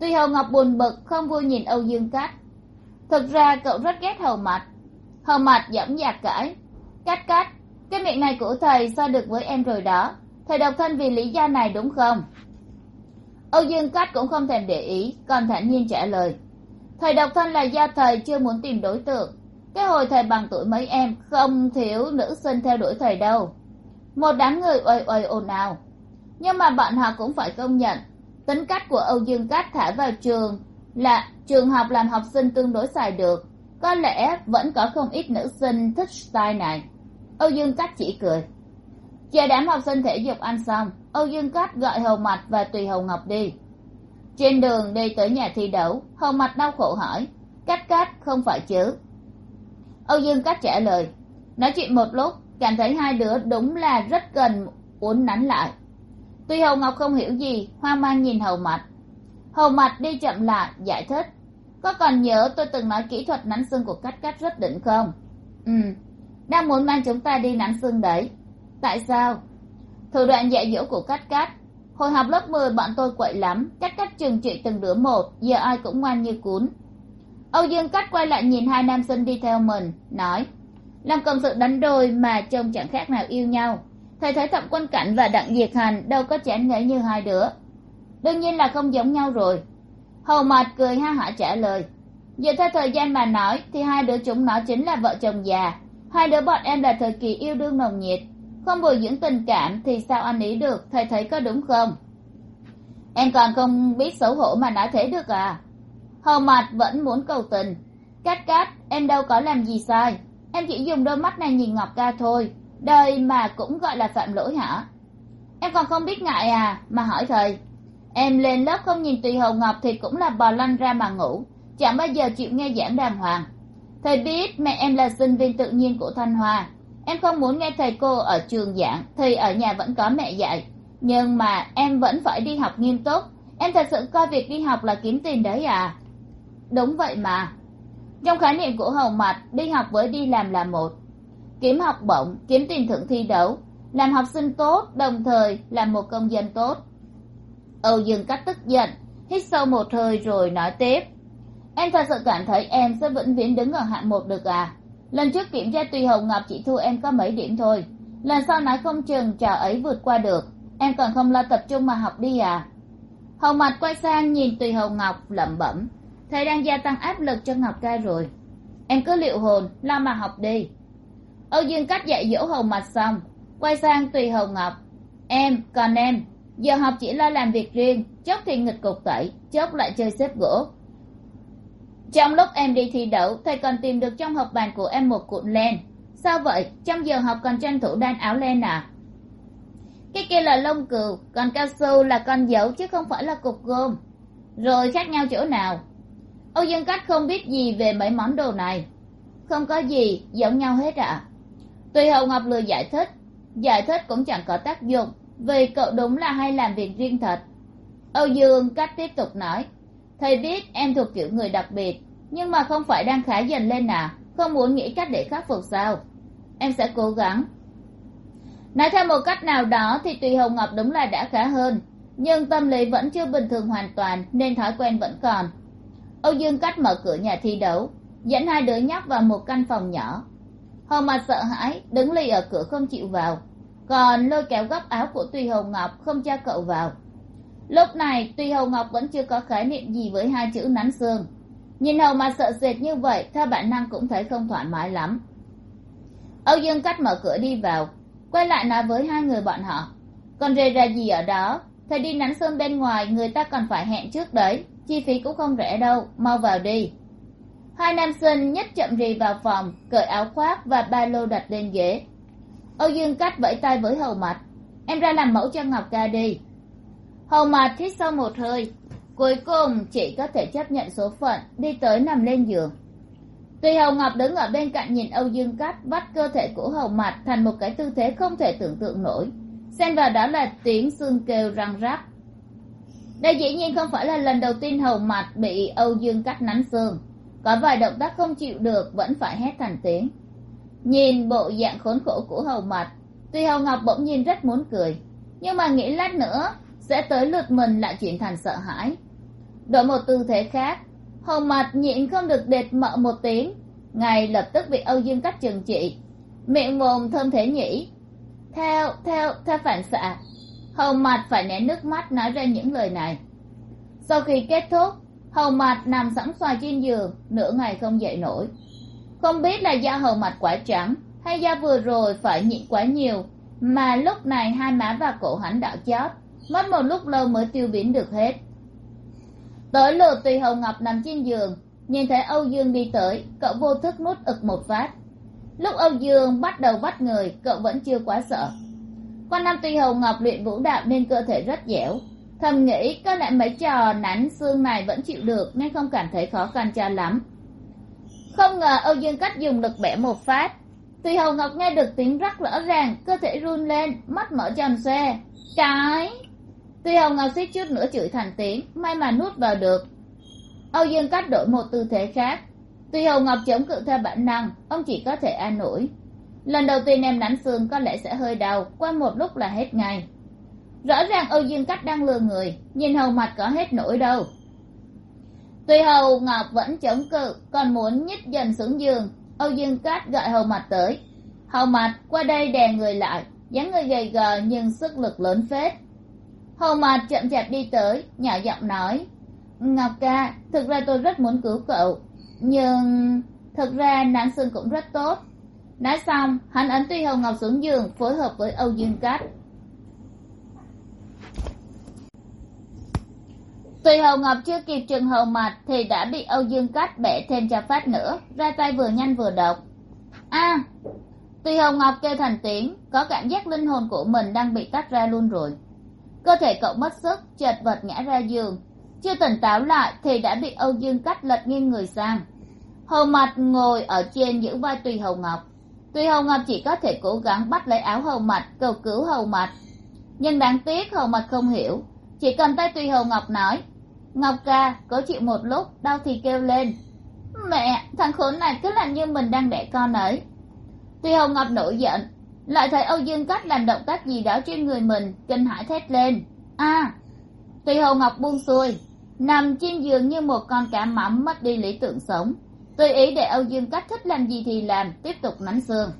Tuy hầu ngọc buồn bực, không vui nhìn âu dương cát thực ra cậu rất ghét hầu mặt hầu mặt dõng dạc cãi. Cắt cắt, cái miệng này của thầy so được với em rồi đó. Thầy độc thân vì lý do này đúng không? Âu dương Cắt cũng không thèm để ý còn thản nhiên trả lời. Thầy độc thân là do thầy chưa muốn tìm đối tượng. Cái hồi thầy bằng tuổi mấy em không thiếu nữ sinh theo đuổi thầy đâu. Một đám người uầy uầy ồn ào. Nhưng mà bọn họ cũng phải công nhận tính cách của âu dương cát thả vào trường là trường học làm học sinh tương đối xài được. Có lẽ vẫn có không ít nữ sinh thích style này âu dương cát chỉ cười. Chờ đám học sinh thể dục ăn xong, âu dương cát gọi hầu mặt và tùy hầu ngọc đi. Trên đường đi tới nhà thi đấu hầu mặt đau khổ hỏi cát cát không phải chứ? Âu dương cát trả lời, nói chuyện một lúc, cảm thấy hai đứa đúng là rất cần uốn nắn lại. Tuy hầu ngọc không hiểu gì, hoang mang nhìn hầu mặt hầu mặt đi chậm lại, giải thích, có còn nhớ tôi từng nói kỹ thuật nắn xương của cách cách rất đỉnh không? Ừ đang muốn mang chúng ta đi nắn xương đấy. Tại sao? Thủ đoạn dạy dỗ của cắt cắt hồi học lớp mười, bọn tôi quậy lắm. Cắt cắt trừng trị từng đứa một. Giờ ai cũng ngoan như cún. Âu dương cắt quay lại nhìn hai nam sinh đi theo mình, nói làm cộng sự đánh đôi mà trông chẳng khác nào yêu nhau. Thầy thấy thẩm quân cảnh và đặng diệt hành đâu có chán ngấy như hai đứa. Đương nhiên là không giống nhau rồi. Hầu mạt cười ha hả trả lời, dựa theo thời gian mà nói thì hai đứa chúng nó chính là vợ chồng già hai đứa bọn em là thời kỳ yêu đương nồng nhiệt. Không bồi dưỡng tình cảm thì sao anh ý được? Thầy thấy có đúng không? Em còn không biết xấu hổ mà nói thế được à? Hầu mặt vẫn muốn cầu tình. Cát cát, em đâu có làm gì sai. Em chỉ dùng đôi mắt này nhìn ngọc ca thôi. Đời mà cũng gọi là phạm lỗi hả? Em còn không biết ngại à? Mà hỏi thầy. Em lên lớp không nhìn tùy hầu ngọc thì cũng là bò lăn ra mà ngủ. Chẳng bao giờ chịu nghe giảng đàng hoàng thầy biết mẹ em là sinh viên tự nhiên của thanh hòa. em không muốn nghe thầy cô ở trường giảng thì ở nhà vẫn có mẹ dạy. Nhưng mà em vẫn phải đi học nghiêm túc. Em thật sự coi việc đi học là kiếm tiền đấy à? Đúng vậy mà. Trong khái niệm của hầu mặt đi học với đi làm là một. Kiếm học bổng, kiếm tiền thưởng thi đấu. Làm học sinh tốt, đồng thời làm một công dân tốt. Âu dương cắt tức giận, hít sâu một hơi rồi nói tiếp em thật sự cảm thấy em sẽ vĩnh viễn đứng ở hạng một được à? Lần trước kiểm tra tùy hồng ngọc chỉ thua em có mấy điểm thôi. Lần sau nói không chừng trò ấy vượt qua được. Em còn không lo tập trung mà học đi à? Hồng mặt quay sang nhìn tùy hồng ngọc lẩm bẩm. Thầy đang gia tăng áp lực cho ngọc ca rồi. Em cứ liệu hồn, lo mà học đi. Âu dương Cách dạy dỗ hồng mặt xong, quay sang tùy hồng ngọc. Em, còn em. Giờ học chỉ lo làm việc riêng, chốc thì nghịch cục tẩy, chốc lại chơi xếp gỗ trong lúc em đi thi đấu, thầy còn tìm được trong hộp bàn của em một cuộn len. Sao vậy? Trong giờ học còn tranh thủ đan áo len à? Cái kia là lông cừu, còn cao su là con dấu chứ không phải là cục gôm. Rồi khác nhau chỗ nào? Âu dương cách không biết gì về mấy món đồ này. Không có gì, giống nhau hết ạ. À? tùy hậu ngọc lừa giải thích giải thích cũng chẳng có tác dụng, vì cậu đúng là hay làm việc riêng thật. Âu dương cách tiếp tục nói thầy biết em thuộc kiểu người đặc biệt, nhưng mà không phải đang khá dần lên à? Không muốn nghĩ cách để khắc phục sao? Em sẽ cố gắng. Nói theo một cách nào đó thì tùy hồng ngọc đúng là đã khá hơn, nhưng tâm lý vẫn chưa bình thường hoàn toàn nên thói quen vẫn còn. Âu dương cách mở cửa nhà thi đấu, dẫn hai đứa nhóc vào một căn phòng nhỏ. Hồng mặt sợ hãi, đứng lì ở cửa không chịu vào, còn lôi kéo góc áo của tùy hồng ngọc không cho cậu vào lúc này, tuy hồng ngọc vẫn chưa có khái niệm gì với hai chữ nắn xương nhìn hầu mà sợ sệt như vậy, theo bản năng cũng thấy không thoải mái lắm. Âu dương cắt mở cửa đi vào, quay lại nói với hai người bọn họ, còn rề ra gì ở đó? Thầy đi nắn xương bên ngoài, người ta còn phải hẹn trước đấy, chi phí cũng không rẻ đâu, mau vào đi. Hai nam sinh nhất chậm rì vào phòng, cởi áo khoác và ba lô đặt lên ghế. Âu dương cắt vẫy tay với hầu mặt em ra làm mẫu cho ngọc ca đi hầu mặt hít sâu một hơi, cuối cùng chỉ có thể chấp nhận số phận, đi tới nằm lên giường. Tùy hầu ngọc đứng ở bên cạnh nhìn âu dương cắt bắt cơ thể của hầu mặt thành một cái tư thế không thể tưởng tượng nổi. Xen vào đó là tiếng xương kêu răng rắc. Đây dĩ nhiên không phải là lần đầu tiên hầu mặt bị âu dương cắt nắn xương. Có vài động tác không chịu được vẫn phải hét thành tiếng. Nhìn bộ dạng khốn khổ của hầu mặt tuy hầu ngọc bỗng nhiên rất muốn cười, nhưng mà nghĩ lát nữa sẽ tới lượt mình lại chuyển thành sợ hãi. Đổi một tư thế khác hầu mặt nhịn không được đệt mợ một tiếng, ngay lập tức bị âu dương cắt trừng trị. Miệng mồm thơm thế nhỉ. Theo theo theo phản xạ hầu mặt phải né nước mắt nói ra những lời này. Sau khi kết thúc hầu mặt nằm sẵn xoài trên giường, nửa ngày không dậy nổi. Không biết là do hầu mặt quá trắng hay do vừa rồi phải nhịn quá nhiều, mà lúc này hai má và cổ hắn đảo chót mất một lúc lâu mới tiêu biến được hết. Tới lượt tùy hồng ngọc nằm trên giường, nhìn thấy âu dương đi tới, cậu vô thức nuốt ực một phát. Lúc âu dương bắt đầu bắt người, cậu vẫn chưa quá sợ. Quan năm tùy hồng ngọc luyện vũ đạo nên cơ thể rất dẻo. Thầm nghĩ có lẽ mấy trò nắn xương này vẫn chịu được nên không cảm thấy khó khăn cho lắm. Không ngờ âu dương cách dùng lực bẻ một phát. Tùy hồng ngọc nghe được tiếng rắc rõ ràng, cơ thể run lên, mắt mở tròn xe cái? Tuy Hồng ngọc suýt chút nữa chửi thành tiếng, may mà nuốt vào được. Âu dương cắt đổi một tư thế khác. Tuy Hồng ngọc chống cự theo bản năng, ông chỉ có thể an ủi. Lần đầu tiên em nắn xương có lẽ sẽ hơi đau, qua một lúc là hết ngay rõ ràng âu dương cắt đang lừa người, nhìn hầu mặt có hết nổi đâu. Tuy hầu ngọc vẫn chống cự, còn muốn nhích dần xuống giường, âu dương cát gọi hầu mặt tới. Hầu mặt qua đây đè người lại, dáng người gầy gò nhưng sức lực lớn phết hầu mạt chậm chạp đi tới nhỏ giọng nói ngọc ca thực ra tôi rất muốn cứu cậu nhưng thực ra nán sơn cũng rất tốt. Nói xong hắn ấn tuy hồng ngọc xuống giường phối hợp với âu dương cát. Tùy hồng ngọc chưa kịp trừng hầu mặt thì đã bị âu dương Cát bẻ thêm cho phát nữa ra tay vừa nhanh vừa độc. A à, tùy hồng ngọc kêu thành tiếng có cảm giác linh hồn của mình đang bị tách ra luôn rồi cơ thể cậu mất sức, chật vật ngã ra giường. Chưa tỉnh táo lại thì đã bị âu dương cắt lật nghiêng người sang. Hầu mặt ngồi ở trên giữ vai tùy hầu ngọc. Tùy hầu ngọc chỉ có thể cố gắng bắt lấy áo hầu mặt cầu cứu hầu mặt nhưng đáng tiếc hầu mặt không hiểu. Chỉ cần tay tùy hầu ngọc nói, ngọc ca, cố chịu một lúc, đau thì kêu lên. Mẹ, thằng khốn này cứ làm như mình đang đẻ con ấy. Tuy hồng ngọc nổi giận lại thấy âu dương cách làm động tác gì đó trên người mình kinh hãi thét lên. A à, tuy hồng ngọc buông xuôi nằm trên giường như một con cá mắm mất đi lý tưởng sống. Tùy ý để âu dương cách thích làm gì thì làm tiếp tục nắn xương.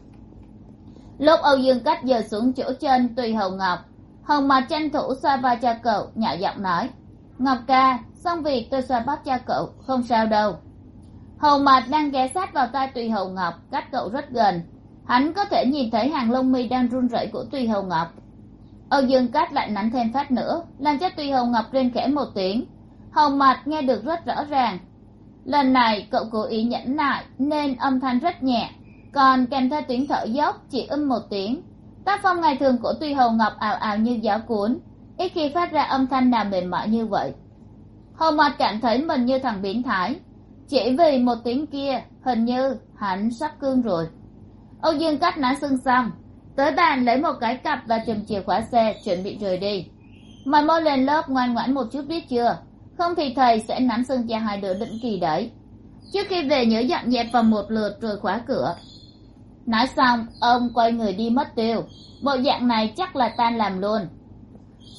Lúc âu dương cách giờ xuống chỗ chân tùy hồng ngọc hồng mà tranh thủ xoa vai cho cậu nhỏ giọng nói ngọc ca xong việc tôi xoa bóp cho cậu không sao đâu. Hầu mạt đang ghé sát vào tai tùy hầu ngọc cách cậu rất gần hắn có thể nhìn thấy hàng lông mi đang run rẩy của tùy hầu ngọc. Âu dương cát lại nắn thêm phát nữa, làm cho tùy hầu ngọc rên khẽ một tiếng. Hầu mặt nghe được rất rõ ràng. Lần này cậu cố ý nhẫn nại nên âm thanh rất nhẹ, còn kèm theo tiếng thở dốc chỉ âm một tiếng. Tác phong ngày thường của tùy hầu ngọc ảo ảo như gió cuốn, ít khi phát ra âm thanh nào mềm mại như vậy. Hầu mặt cảm thấy mình như thằng biến thái. Chỉ vì một tiếng kia, hình như hắn sắp cương rồi âu dương cắt nã xương xong tới bàn lấy một cái cặp và chùm chìa khóa xe, chuẩn bị rời đi. Mày mô lên lớp ngoan ngoãn một chút biết chưa? Không thì thầy sẽ nắm xương cho hai đứa định kỳ đấy. Trước khi về nhớ dọn dẹp vào một lượt rồi khóa cửa. Nói xong, ông quay người đi mất tiêu. Bộ dạng này chắc là tan làm luôn.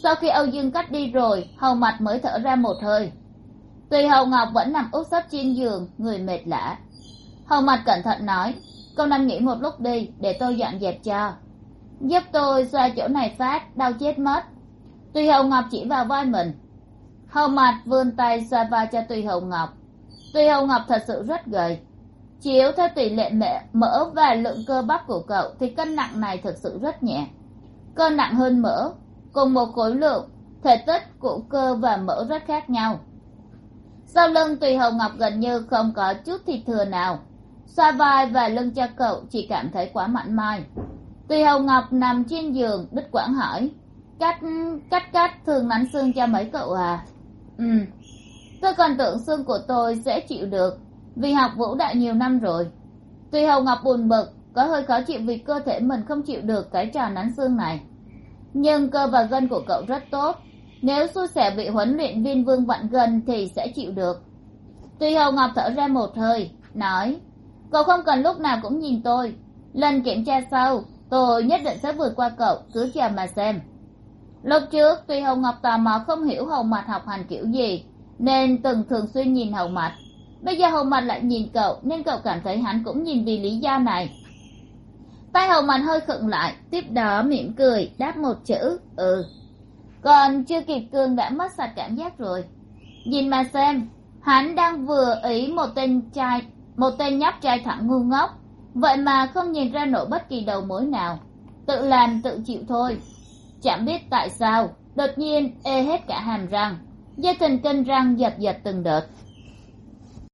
Sau khi âu dương cắt đi rồi, hầu mặt mới thở ra một hơi. Tuy hầu ngọc vẫn nằm úp sấp trên giường, người mệt lả hầu mặt cẩn thận nói công anh nghỉ một lúc đi, để tôi dọn dẹp cho. Giúp tôi xoa chỗ này phát, đau chết mất. Tùy hầu ngọc chỉ vào vai mình. Hầu mặt vươn tay xoa vai cho tùy hầu ngọc. Tùy hầu ngọc thật sự rất gầy. Chiếu theo tỷ lệ mẹ, mỡ và lượng cơ bắp của cậu thì cân nặng này thực sự rất nhẹ. Cơ nặng hơn mỡ, cùng một khối lượng, thể tích của cơ và mỡ rất khác nhau. Sau lưng tùy hồng ngọc gần như không có chút thịt thừa nào xoa vai và lưng cho cậu, chỉ cảm thấy quá mặn mai. Tùy hồng ngọc nằm trên giường đứt quãng hỏi cắt cắt cắt thường nắn xương cho mấy cậu à? Ừ tôi còn tưởng xương của tôi sẽ chịu được, vì học vũ đại nhiều năm rồi. Tùy hồng ngọc buồn bực, có hơi khó chịu vì cơ thể mình không chịu được cái trò nắn xương này. Nhưng cơ và gân của cậu rất tốt, nếu xui xẻ bị huấn luyện viên vương vặn gân thì sẽ chịu được. Tuy hầu ngọc thở ra một hơi, nói cậu không cần lúc nào cũng nhìn tôi. Lần kiểm tra sau, tôi nhất định sẽ vượt qua cậu, cứ chờ mà xem. Lúc trước, tuy hồng ngọc tò mò không hiểu hầu mặt học hành kiểu gì, nên từng thường xuyên nhìn hầu mặt bây giờ hầu mặt lại nhìn cậu, nên cậu cảm thấy hắn cũng nhìn vì lý do này. Tay hầu mặt hơi khựng lại, tiếp đó mỉm cười, đáp một chữ ừ. Còn chưa kịp cương đã mất sạch cảm giác rồi. Nhìn mà xem, hắn đang vừa ý một tên trai một tên nhóc trai thẳng ngu ngốc. Vậy mà không nhìn ra nổi bất kỳ đầu mối nào. Tự làm, tự chịu thôi. Chẳng biết tại sao, đột nhiên ê hết cả hàm răng. Dây thần kinh răng giật giật từng đợt.